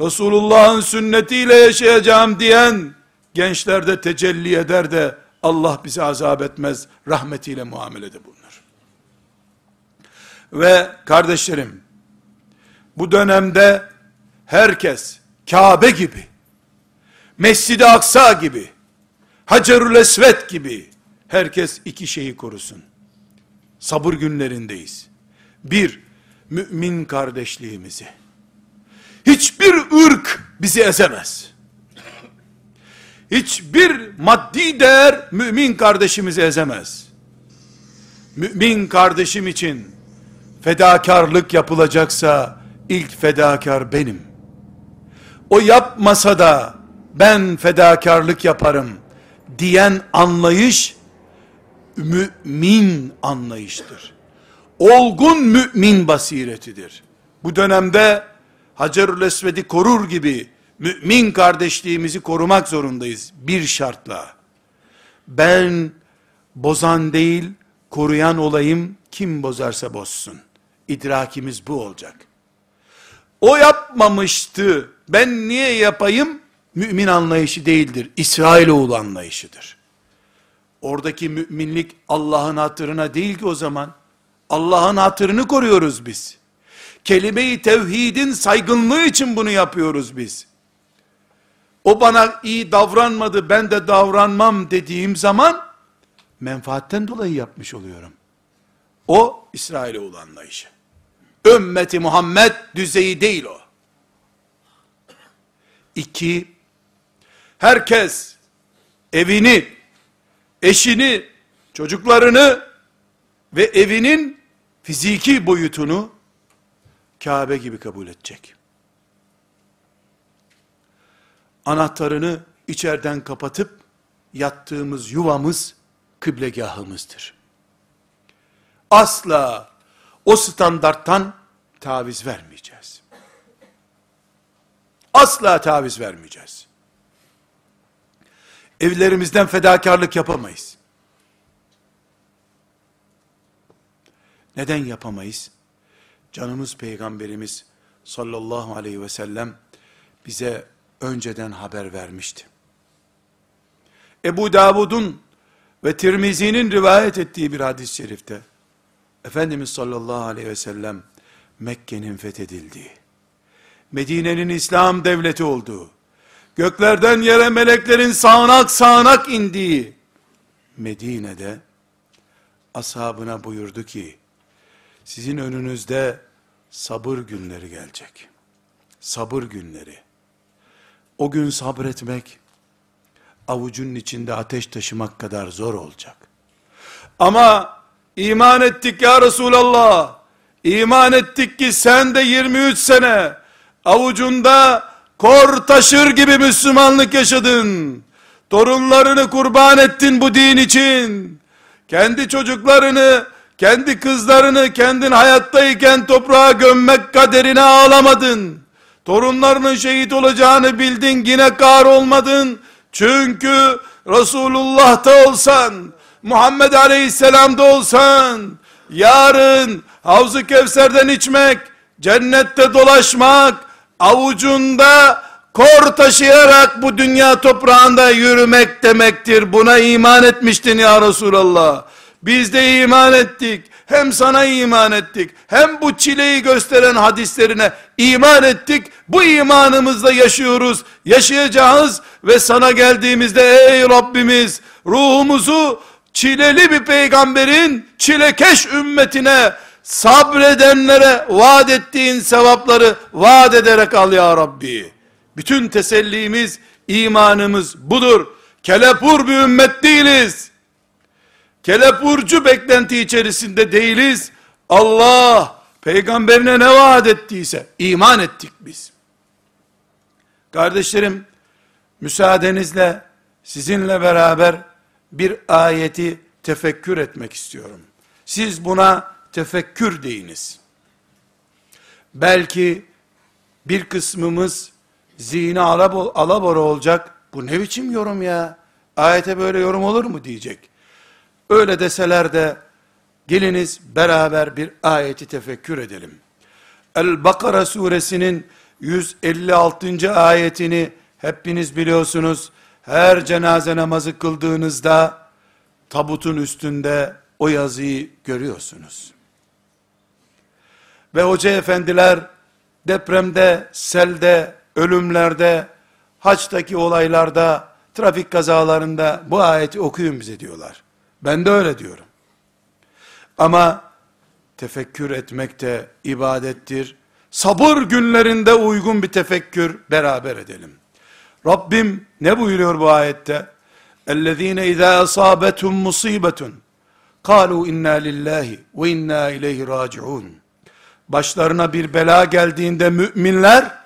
Resulullah'ın sünnetiyle yaşayacağım diyen gençlerde tecelli eder de Allah bizi azap etmez, rahmetiyle muamelede bulunur. Ve kardeşlerim, bu dönemde herkes Kabe gibi, Mescid-i Aksa gibi, Hacerül Esvet gibi herkes iki şeyi korusun. Sabır günlerindeyiz. Bir, mümin kardeşliğimizi. Hiçbir ırk bizi ezemez. Hiçbir maddi değer mümin kardeşimizi ezemez. Mümin kardeşim için fedakarlık yapılacaksa ilk fedakar benim. O yapmasa da ben fedakarlık yaparım diyen anlayış mümin anlayıştır. Olgun mümin basiretidir. Bu dönemde Hacerül Esved'i korur gibi mümin kardeşliğimizi korumak zorundayız bir şartla. Ben bozan değil, koruyan olayım, kim bozarsa bozsun. İdrakimiz bu olacak. O yapmamıştı, ben niye yapayım? Mümin anlayışı değildir, İsrailoğlu anlayışıdır. Oradaki müminlik Allah'ın hatırına değil ki o zaman. Allah'ın hatırını koruyoruz biz. kelime-i tevhidin saygınlığı için bunu yapıyoruz biz. O bana iyi davranmadı, ben de davranmam dediğim zaman, menfaatten dolayı yapmış oluyorum. O, İsrailoğlu anlayışı. Ümmeti Muhammed düzeyi değil o. İki, herkes evini, eşini, çocuklarını ve evinin fiziki boyutunu Kabe gibi kabul edecek. Anahtarını içeriden kapatıp yattığımız yuvamız kıblegahımızdır. Asla o standarttan taviz vermeyeceğiz. Asla taviz vermeyeceğiz. Evlerimizden fedakarlık yapamayız. Neden yapamayız? Canımız peygamberimiz sallallahu aleyhi ve sellem bize önceden haber vermişti. Ebu Davud'un ve Tirmizi'nin rivayet ettiği bir hadis-i şerifte Efendimiz sallallahu aleyhi ve sellem Mekke'nin fethedildiği, Medine'nin İslam devleti olduğu, göklerden yere meleklerin sağanak sağanak indiği Medine'de ashabına buyurdu ki, sizin önünüzde sabır günleri gelecek. Sabır günleri. O gün sabretmek, avucunun içinde ateş taşımak kadar zor olacak. Ama iman ettik ya Resulallah, iman ettik ki sen de 23 sene avucunda kor taşır gibi Müslümanlık yaşadın. Torunlarını kurban ettin bu din için. Kendi çocuklarını, kendi kızlarını kendin hayattayken toprağa gömmek kaderine ağlamadın. Torunlarının şehit olacağını bildin yine kar olmadın. Çünkü Resulullah'ta olsan, Muhammed Aleyhisselam'da olsan, yarın Havzu Kevser'den içmek, cennette dolaşmak, avucunda kor taşıyarak bu dünya toprağında yürümek demektir. Buna iman etmiştin ya Resulallah. Biz de iman ettik. Hem sana iman ettik. Hem bu çileyi gösteren hadislerine iman ettik. Bu imanımızla yaşıyoruz. Yaşayacağız ve sana geldiğimizde ey Rabbimiz ruhumuzu çileli bir peygamberin çilekeş ümmetine sabredenlere vaat ettiğin sevapları vaat ederek al ya Rabbi. Bütün tesellimiz, imanımız budur. Kelepur bir ümmet değiliz. Kelepurcu beklenti içerisinde değiliz. Allah peygamberine ne vaat ettiyse iman ettik biz. Kardeşlerim, müsaadenizle sizinle beraber bir ayeti tefekkür etmek istiyorum. Siz buna tefekkür deyiniz. Belki bir kısmımız zihni alabora olacak. Bu ne biçim yorum ya? Ayete böyle yorum olur mu diyecek. Öyle deseler de geliniz beraber bir ayeti tefekkür edelim. El-Bakara suresinin 156. ayetini hepiniz biliyorsunuz. Her cenaze namazı kıldığınızda tabutun üstünde o yazıyı görüyorsunuz Ve hoca efendiler depremde, selde, ölümlerde, haçtaki olaylarda, trafik kazalarında bu ayeti okuyun bize diyorlar. Ben de öyle diyorum. Ama tefekkür etmek de ibadettir. Sabır günlerinde uygun bir tefekkür beraber edelim. Rabbim ne buyuruyor bu ayette? اَلَّذ۪ينَ اِذَا أَصَابَتْهُمْ مُصِيبَةٌ قَالُوا اِنَّا لِلّٰهِ وَاِنَّا اِلَيْهِ رَاجِعُونَ Başlarına bir bela geldiğinde müminler,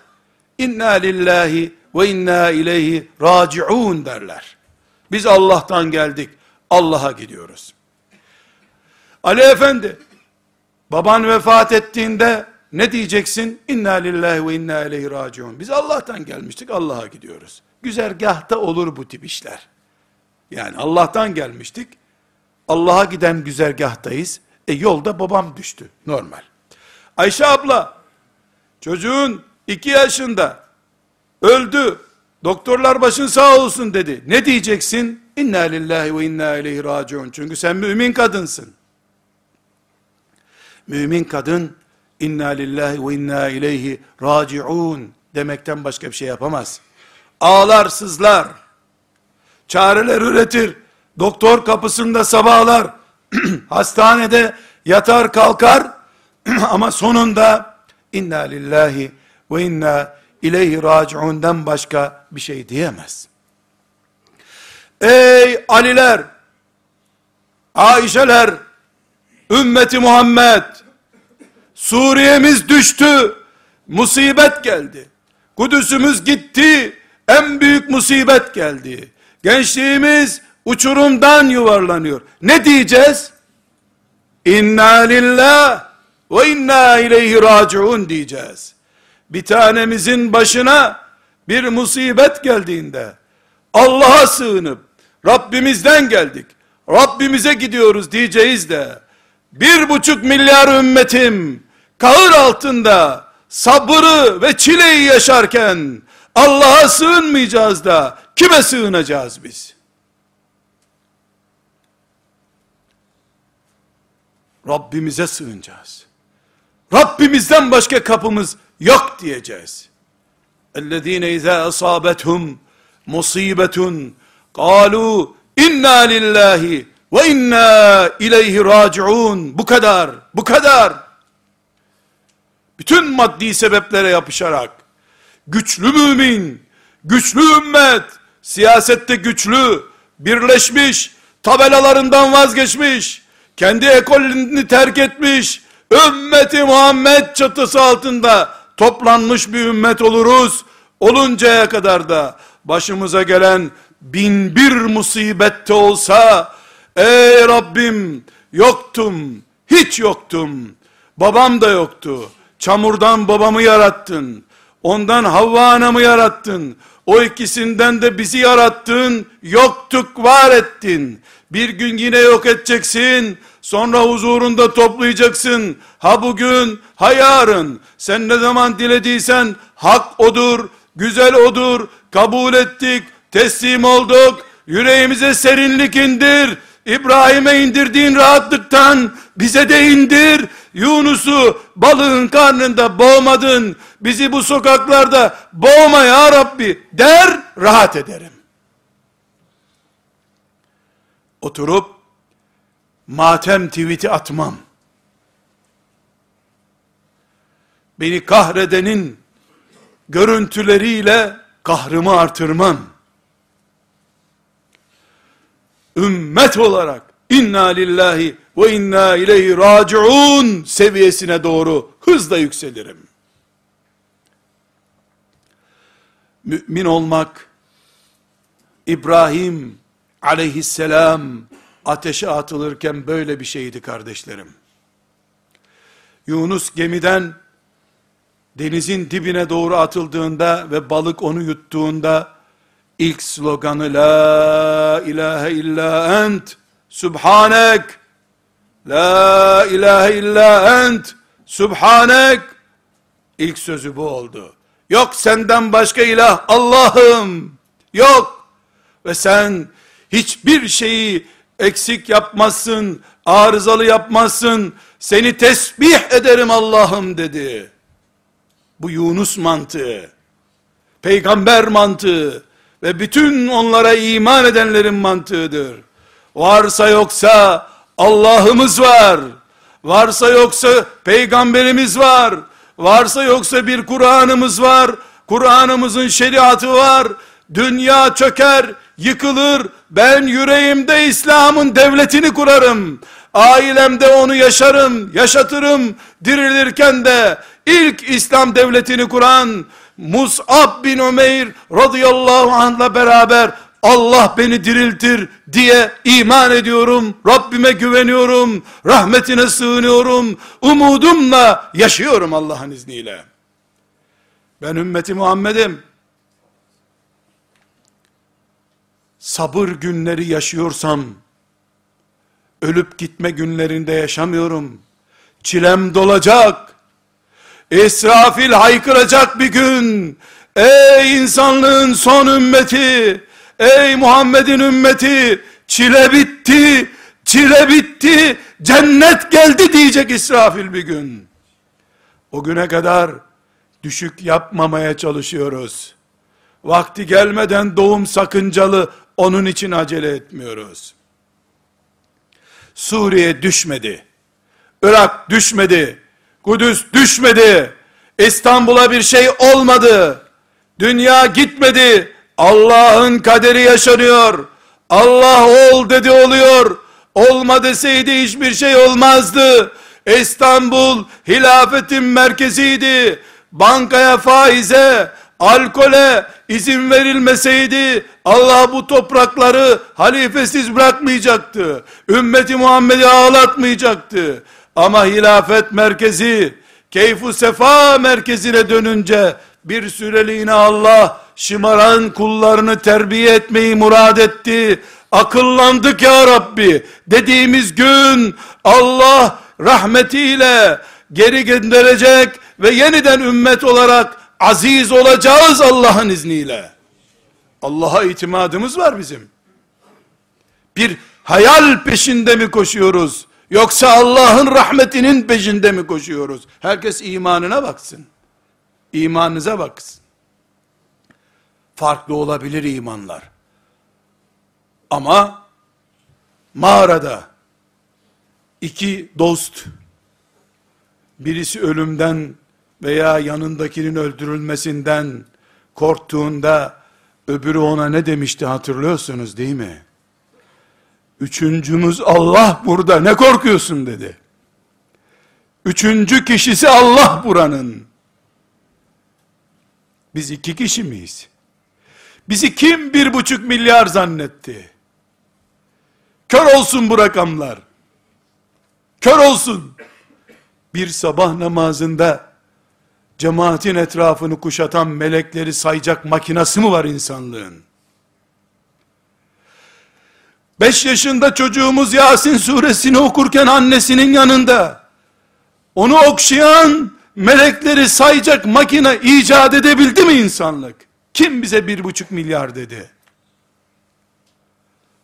inna lillahi ve inna ileyhi raciun derler. Biz Allah'tan geldik, Allah'a gidiyoruz. Ali Efendi, baban vefat ettiğinde ne diyeceksin? İnna lillahi ve inna ileyhi raciun. Biz Allah'tan gelmiştik, Allah'a gidiyoruz. Güzergahta olur bu tip işler. Yani Allah'tan gelmiştik, Allah'a giden güzergahtayız. E yolda babam düştü, normal. Ayşe abla, çocuğun iki yaşında, öldü, doktorlar başın sağ olsun dedi. Ne diyeceksin? İnna lillahi ve inna ileyhi raciun. Çünkü sen mümin kadınsın. Mümin kadın inna lillahi ve inna ileyhi raciun demekten başka bir şey yapamaz. Ağlar sızlar, çareler üretir, doktor kapısında sabahlar, [CLEARS THROAT] hastanede yatar kalkar, [CLEARS THROAT] ama sonunda inna lillahi ve inna ileyhi raciundan başka bir şey diyemez. Ey Aliler, Ayşeler, ümmeti Muhammed, Suriye'miz düştü, musibet geldi. Kudüs'ümüz gitti, en büyük musibet geldi. Gençliğimiz uçurumdan yuvarlanıyor. Ne diyeceğiz? İnna lillah ve inna ileyhi raciun diyeceğiz. Bir tanemizin başına bir musibet geldiğinde Allah'a sığınıp Rabbimizden geldik. Rabbimize gidiyoruz diyeceğiz de bir buçuk milyar ümmetim kahır altında sabırı ve çileyi yaşarken Allah'a sığınmayacağız da kime sığınacağız biz? Rabbimize sığınacağız. Rabbimizden başka kapımız yok diyeceğiz. اَلَّذ۪ينَ اِذَا أَصَابَتْهُمْ مُصِيبَةٌ قَالُوا اِنَّا لِلّٰهِ وَاِنَّا اِلَيْهِ رَاجِعُونَ Bu kadar, bu kadar. Bütün maddi sebeplere yapışarak, güçlü mümin, güçlü ümmet, siyasette güçlü, birleşmiş, tabelalarından vazgeçmiş, kendi ekolünü terk etmiş, ümmeti Muhammed çatısı altında toplanmış bir ümmet oluruz. Oluncaya kadar da başımıza gelen bin bir musibette olsa, ey Rabbim yoktum, hiç yoktum, babam da yoktu, çamurdan babamı yarattın, ondan Havva anamı yarattın, o ikisinden de bizi yarattın, yoktuk var ettin, bir gün yine yok edeceksin, sonra huzurunda toplayacaksın, ha bugün, ha yarın, sen ne zaman dilediysen, hak odur, güzel odur, kabul ettik, teslim olduk, yüreğimize serinlik indir, İbrahim'e indirdiğin rahatlıktan bize de indir, Yunus'u balığın karnında boğmadın, bizi bu sokaklarda boğma ya Rabbi der, rahat ederim. Oturup, matem tweet'i atmam. Beni kahredenin görüntüleriyle kahrımı artırmam. Ümmet olarak inna lillahi ve inna ileyhi raciun seviyesine doğru hızla yükselirim. Mümin olmak İbrahim aleyhisselam ateşe atılırken böyle bir şeydi kardeşlerim. Yunus gemiden denizin dibine doğru atıldığında ve balık onu yuttuğunda ilk sloganı la ilahe illa ent subhanek la ilahe illa ent subhanek ilk sözü bu oldu. Yok senden başka ilah Allah'ım yok ve sen hiçbir şeyi eksik yapmazsın, arızalı yapmazsın, seni tesbih ederim Allah'ım dedi. Bu Yunus mantığı, peygamber mantığı ve bütün onlara iman edenlerin mantığıdır. Varsa yoksa Allah'ımız var. Varsa yoksa peygamberimiz var. Varsa yoksa bir Kur'an'ımız var. Kur'an'ımızın şeriatı var. Dünya çöker, yıkılır. Ben yüreğimde İslam'ın devletini kurarım. Ailemde onu yaşarım, yaşatırım. Dirilirken de ilk İslam devletini kuran Mus'ab bin Ömeyr radıyallahu anh'la beraber Allah beni diriltir diye iman ediyorum. Rabbime güveniyorum. Rahmetine sığınıyorum. Umudumla yaşıyorum Allah'ın izniyle. Ben ümmeti Muhammed'im. Sabır günleri yaşıyorsam, ölüp gitme günlerinde yaşamıyorum. Çilem dolacak. İsrafil haykıracak bir gün. Ey insanlığın son ümmeti, ey Muhammed'in ümmeti, çile bitti, çile bitti, cennet geldi diyecek İsrafil bir gün. O güne kadar düşük yapmamaya çalışıyoruz. Vakti gelmeden doğum sakıncalı, onun için acele etmiyoruz. Suriye düşmedi. Irak düşmedi. Kudüs düşmedi. İstanbul'a bir şey olmadı. Dünya gitmedi. Allah'ın kaderi yaşanıyor. Allah ol dedi oluyor. Olma deseydi hiçbir şey olmazdı. İstanbul hilafetin merkeziydi. Bankaya faize, alkole izin verilmeseydi Allah bu toprakları halifesiz bırakmayacaktı. Ümmeti Muhammed'i ağlatmayacaktı. Ama hilafet merkezi, keyfu sefa merkezine dönünce bir süreliğine Allah şımaran kullarını terbiye etmeyi murad etti. Akıllandık ya Rabbi dediğimiz gün Allah rahmetiyle geri gönderecek ve yeniden ümmet olarak aziz olacağız Allah'ın izniyle. Allah'a itimadımız var bizim. Bir hayal peşinde mi koşuyoruz? Yoksa Allah'ın rahmetinin peşinde mi koşuyoruz? Herkes imanına baksın. İmanınıza baksın. Farklı olabilir imanlar. Ama mağarada iki dost birisi ölümden veya yanındakinin öldürülmesinden korktuğunda öbürü ona ne demişti hatırlıyorsunuz değil mi? Üçüncümüz Allah burada ne korkuyorsun dedi. Üçüncü kişisi Allah buranın. Biz iki kişi miyiz? Bizi kim bir buçuk milyar zannetti? Kör olsun bu rakamlar. Kör olsun. Bir sabah namazında cemaatin etrafını kuşatan melekleri sayacak makinası mı var insanlığın? Beş yaşında çocuğumuz Yasin suresini okurken annesinin yanında, onu okşayan melekleri sayacak makine icat edebildi mi insanlık? Kim bize bir buçuk milyar dedi?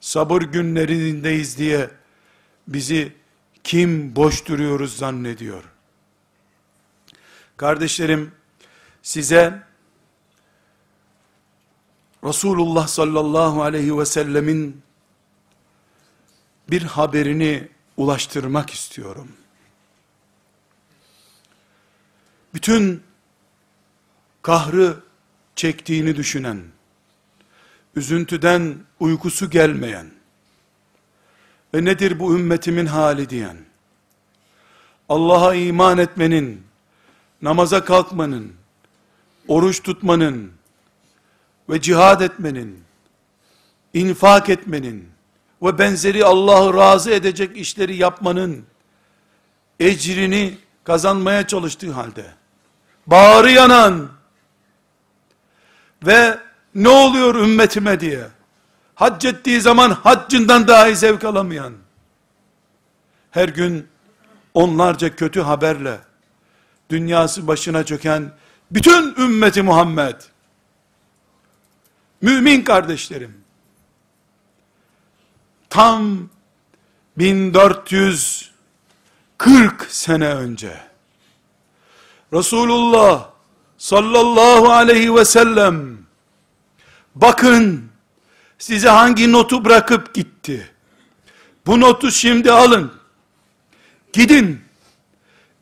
Sabır günlerindeyiz diye bizi kim boş duruyoruz zannediyor? Kardeşlerim, size Resulullah sallallahu aleyhi ve sellemin bir haberini ulaştırmak istiyorum. Bütün kahrı çektiğini düşünen, üzüntüden uykusu gelmeyen ve nedir bu ümmetimin hali diyen, Allah'a iman etmenin, namaza kalkmanın, oruç tutmanın ve cihad etmenin, infak etmenin ve benzeri Allah'ı razı edecek işleri yapmanın ecrini kazanmaya çalıştığı halde, bağrı yanan ve ne oluyor ümmetime diye, hac ettiği zaman haccından dahi zevk alamayan, her gün onlarca kötü haberle, dünyası başına çöken bütün ümmeti Muhammed, mümin kardeşlerim, tam 1440 sene önce, Resulullah sallallahu aleyhi ve sellem, bakın, size hangi notu bırakıp gitti, bu notu şimdi alın, gidin,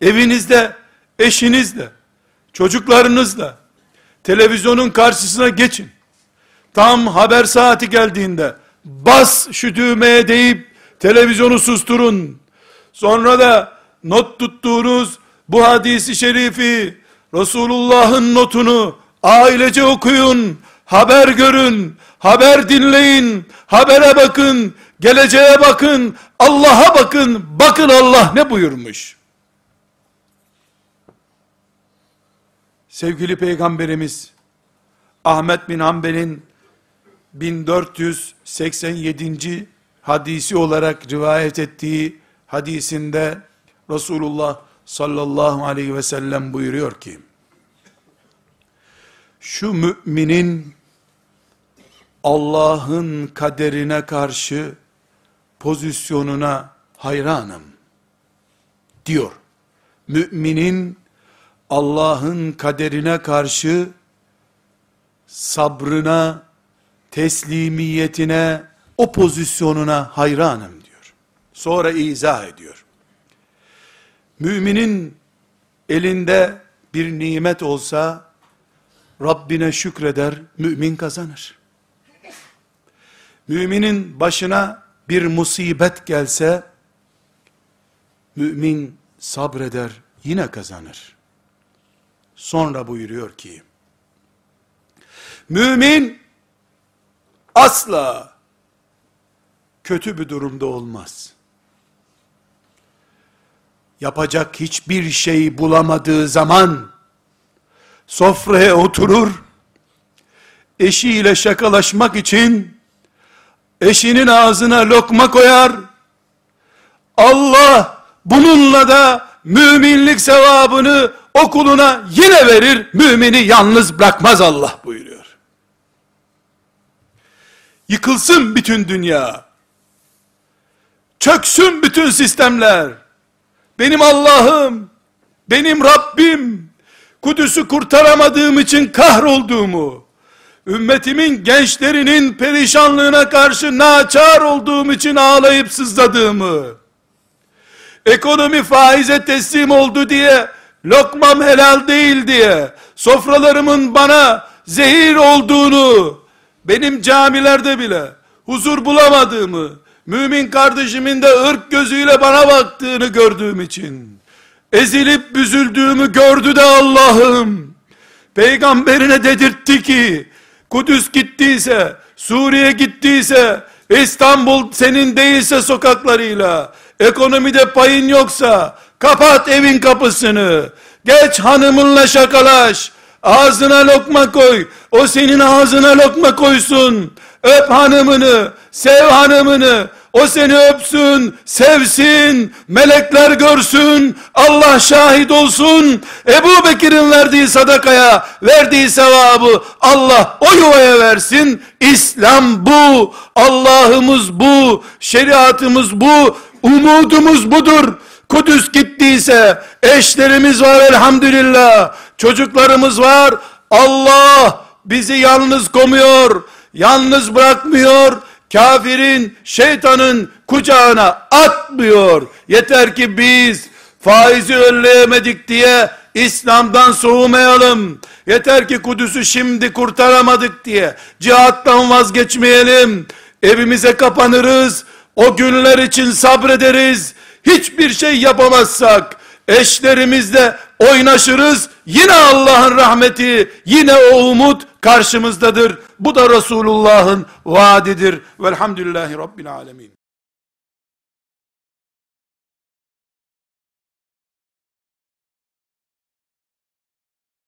evinizde eşinizle, çocuklarınızla, televizyonun karşısına geçin. Tam haber saati geldiğinde, bas şu düğmeye deyip, televizyonu susturun. Sonra da not tuttuğunuz bu hadisi şerifi, Resulullah'ın notunu ailece okuyun, haber görün, haber dinleyin, habere bakın, geleceğe bakın, Allah'a bakın, bakın Allah ne buyurmuş. Sevgili peygamberimiz Ahmet bin Hanbel'in 1487. hadisi olarak rivayet ettiği hadisinde Resulullah sallallahu aleyhi ve sellem buyuruyor ki şu müminin Allah'ın kaderine karşı pozisyonuna hayranım diyor. Müminin Allah'ın kaderine karşı sabrına, teslimiyetine, o pozisyonuna hayranım diyor. Sonra izah ediyor. Müminin elinde bir nimet olsa Rabbine şükreder, mümin kazanır. Müminin başına bir musibet gelse mümin sabreder, yine kazanır. Sonra buyuruyor ki mümin asla kötü bir durumda olmaz. Yapacak hiçbir şey bulamadığı zaman sofraya oturur, eşiyle şakalaşmak için eşinin ağzına lokma koyar, Allah bununla da müminlik sevabını okuluna yine verir, mümini yalnız bırakmaz Allah buyuruyor. Yıkılsın bütün dünya, çöksün bütün sistemler, benim Allah'ım, benim Rabbim, Kudüs'ü kurtaramadığım için kahrolduğumu, ümmetimin gençlerinin perişanlığına karşı naçar olduğum için ağlayıp sızladığımı, ekonomi faize teslim oldu diye, lokmam helal değil diye, sofralarımın bana zehir olduğunu, benim camilerde bile huzur bulamadığımı, mümin kardeşimin de ırk gözüyle bana baktığını gördüğüm için, ezilip büzüldüğümü gördü de Allah'ım, peygamberine dedirtti ki, Kudüs gittiyse, Suriye gittiyse, İstanbul senin değilse sokaklarıyla, ekonomide payın yoksa, kapat evin kapısını, geç hanımınla şakalaş, ağzına lokma koy, o senin ağzına lokma koysun, öp hanımını, sev hanımını, o seni öpsün, sevsin, melekler görsün, Allah şahit olsun, Ebu Bekir'in verdiği sadakaya, verdiği sevabı Allah o yuvaya versin, İslam bu, Allah'ımız bu, şeriatımız bu, umudumuz budur. Kudüs gittiyse, eşlerimiz var elhamdülillah, çocuklarımız var, Allah bizi yalnız komuyor, yalnız bırakmıyor, kafirin, şeytanın kucağına atmıyor. Yeter ki biz faizi önleyemedik diye İslam'dan soğumayalım. Yeter ki Kudüs'ü şimdi kurtaramadık diye cihattan vazgeçmeyelim. Evimize kapanırız. O günler için sabrederiz. Hiçbir şey yapamazsak eşlerimizle oynaşırız. Yine Allah'ın rahmeti, yine o umut karşımızdadır. Bu da Resulullah'ın vaadidir. Velhamdülillahi Rabbil Alemin.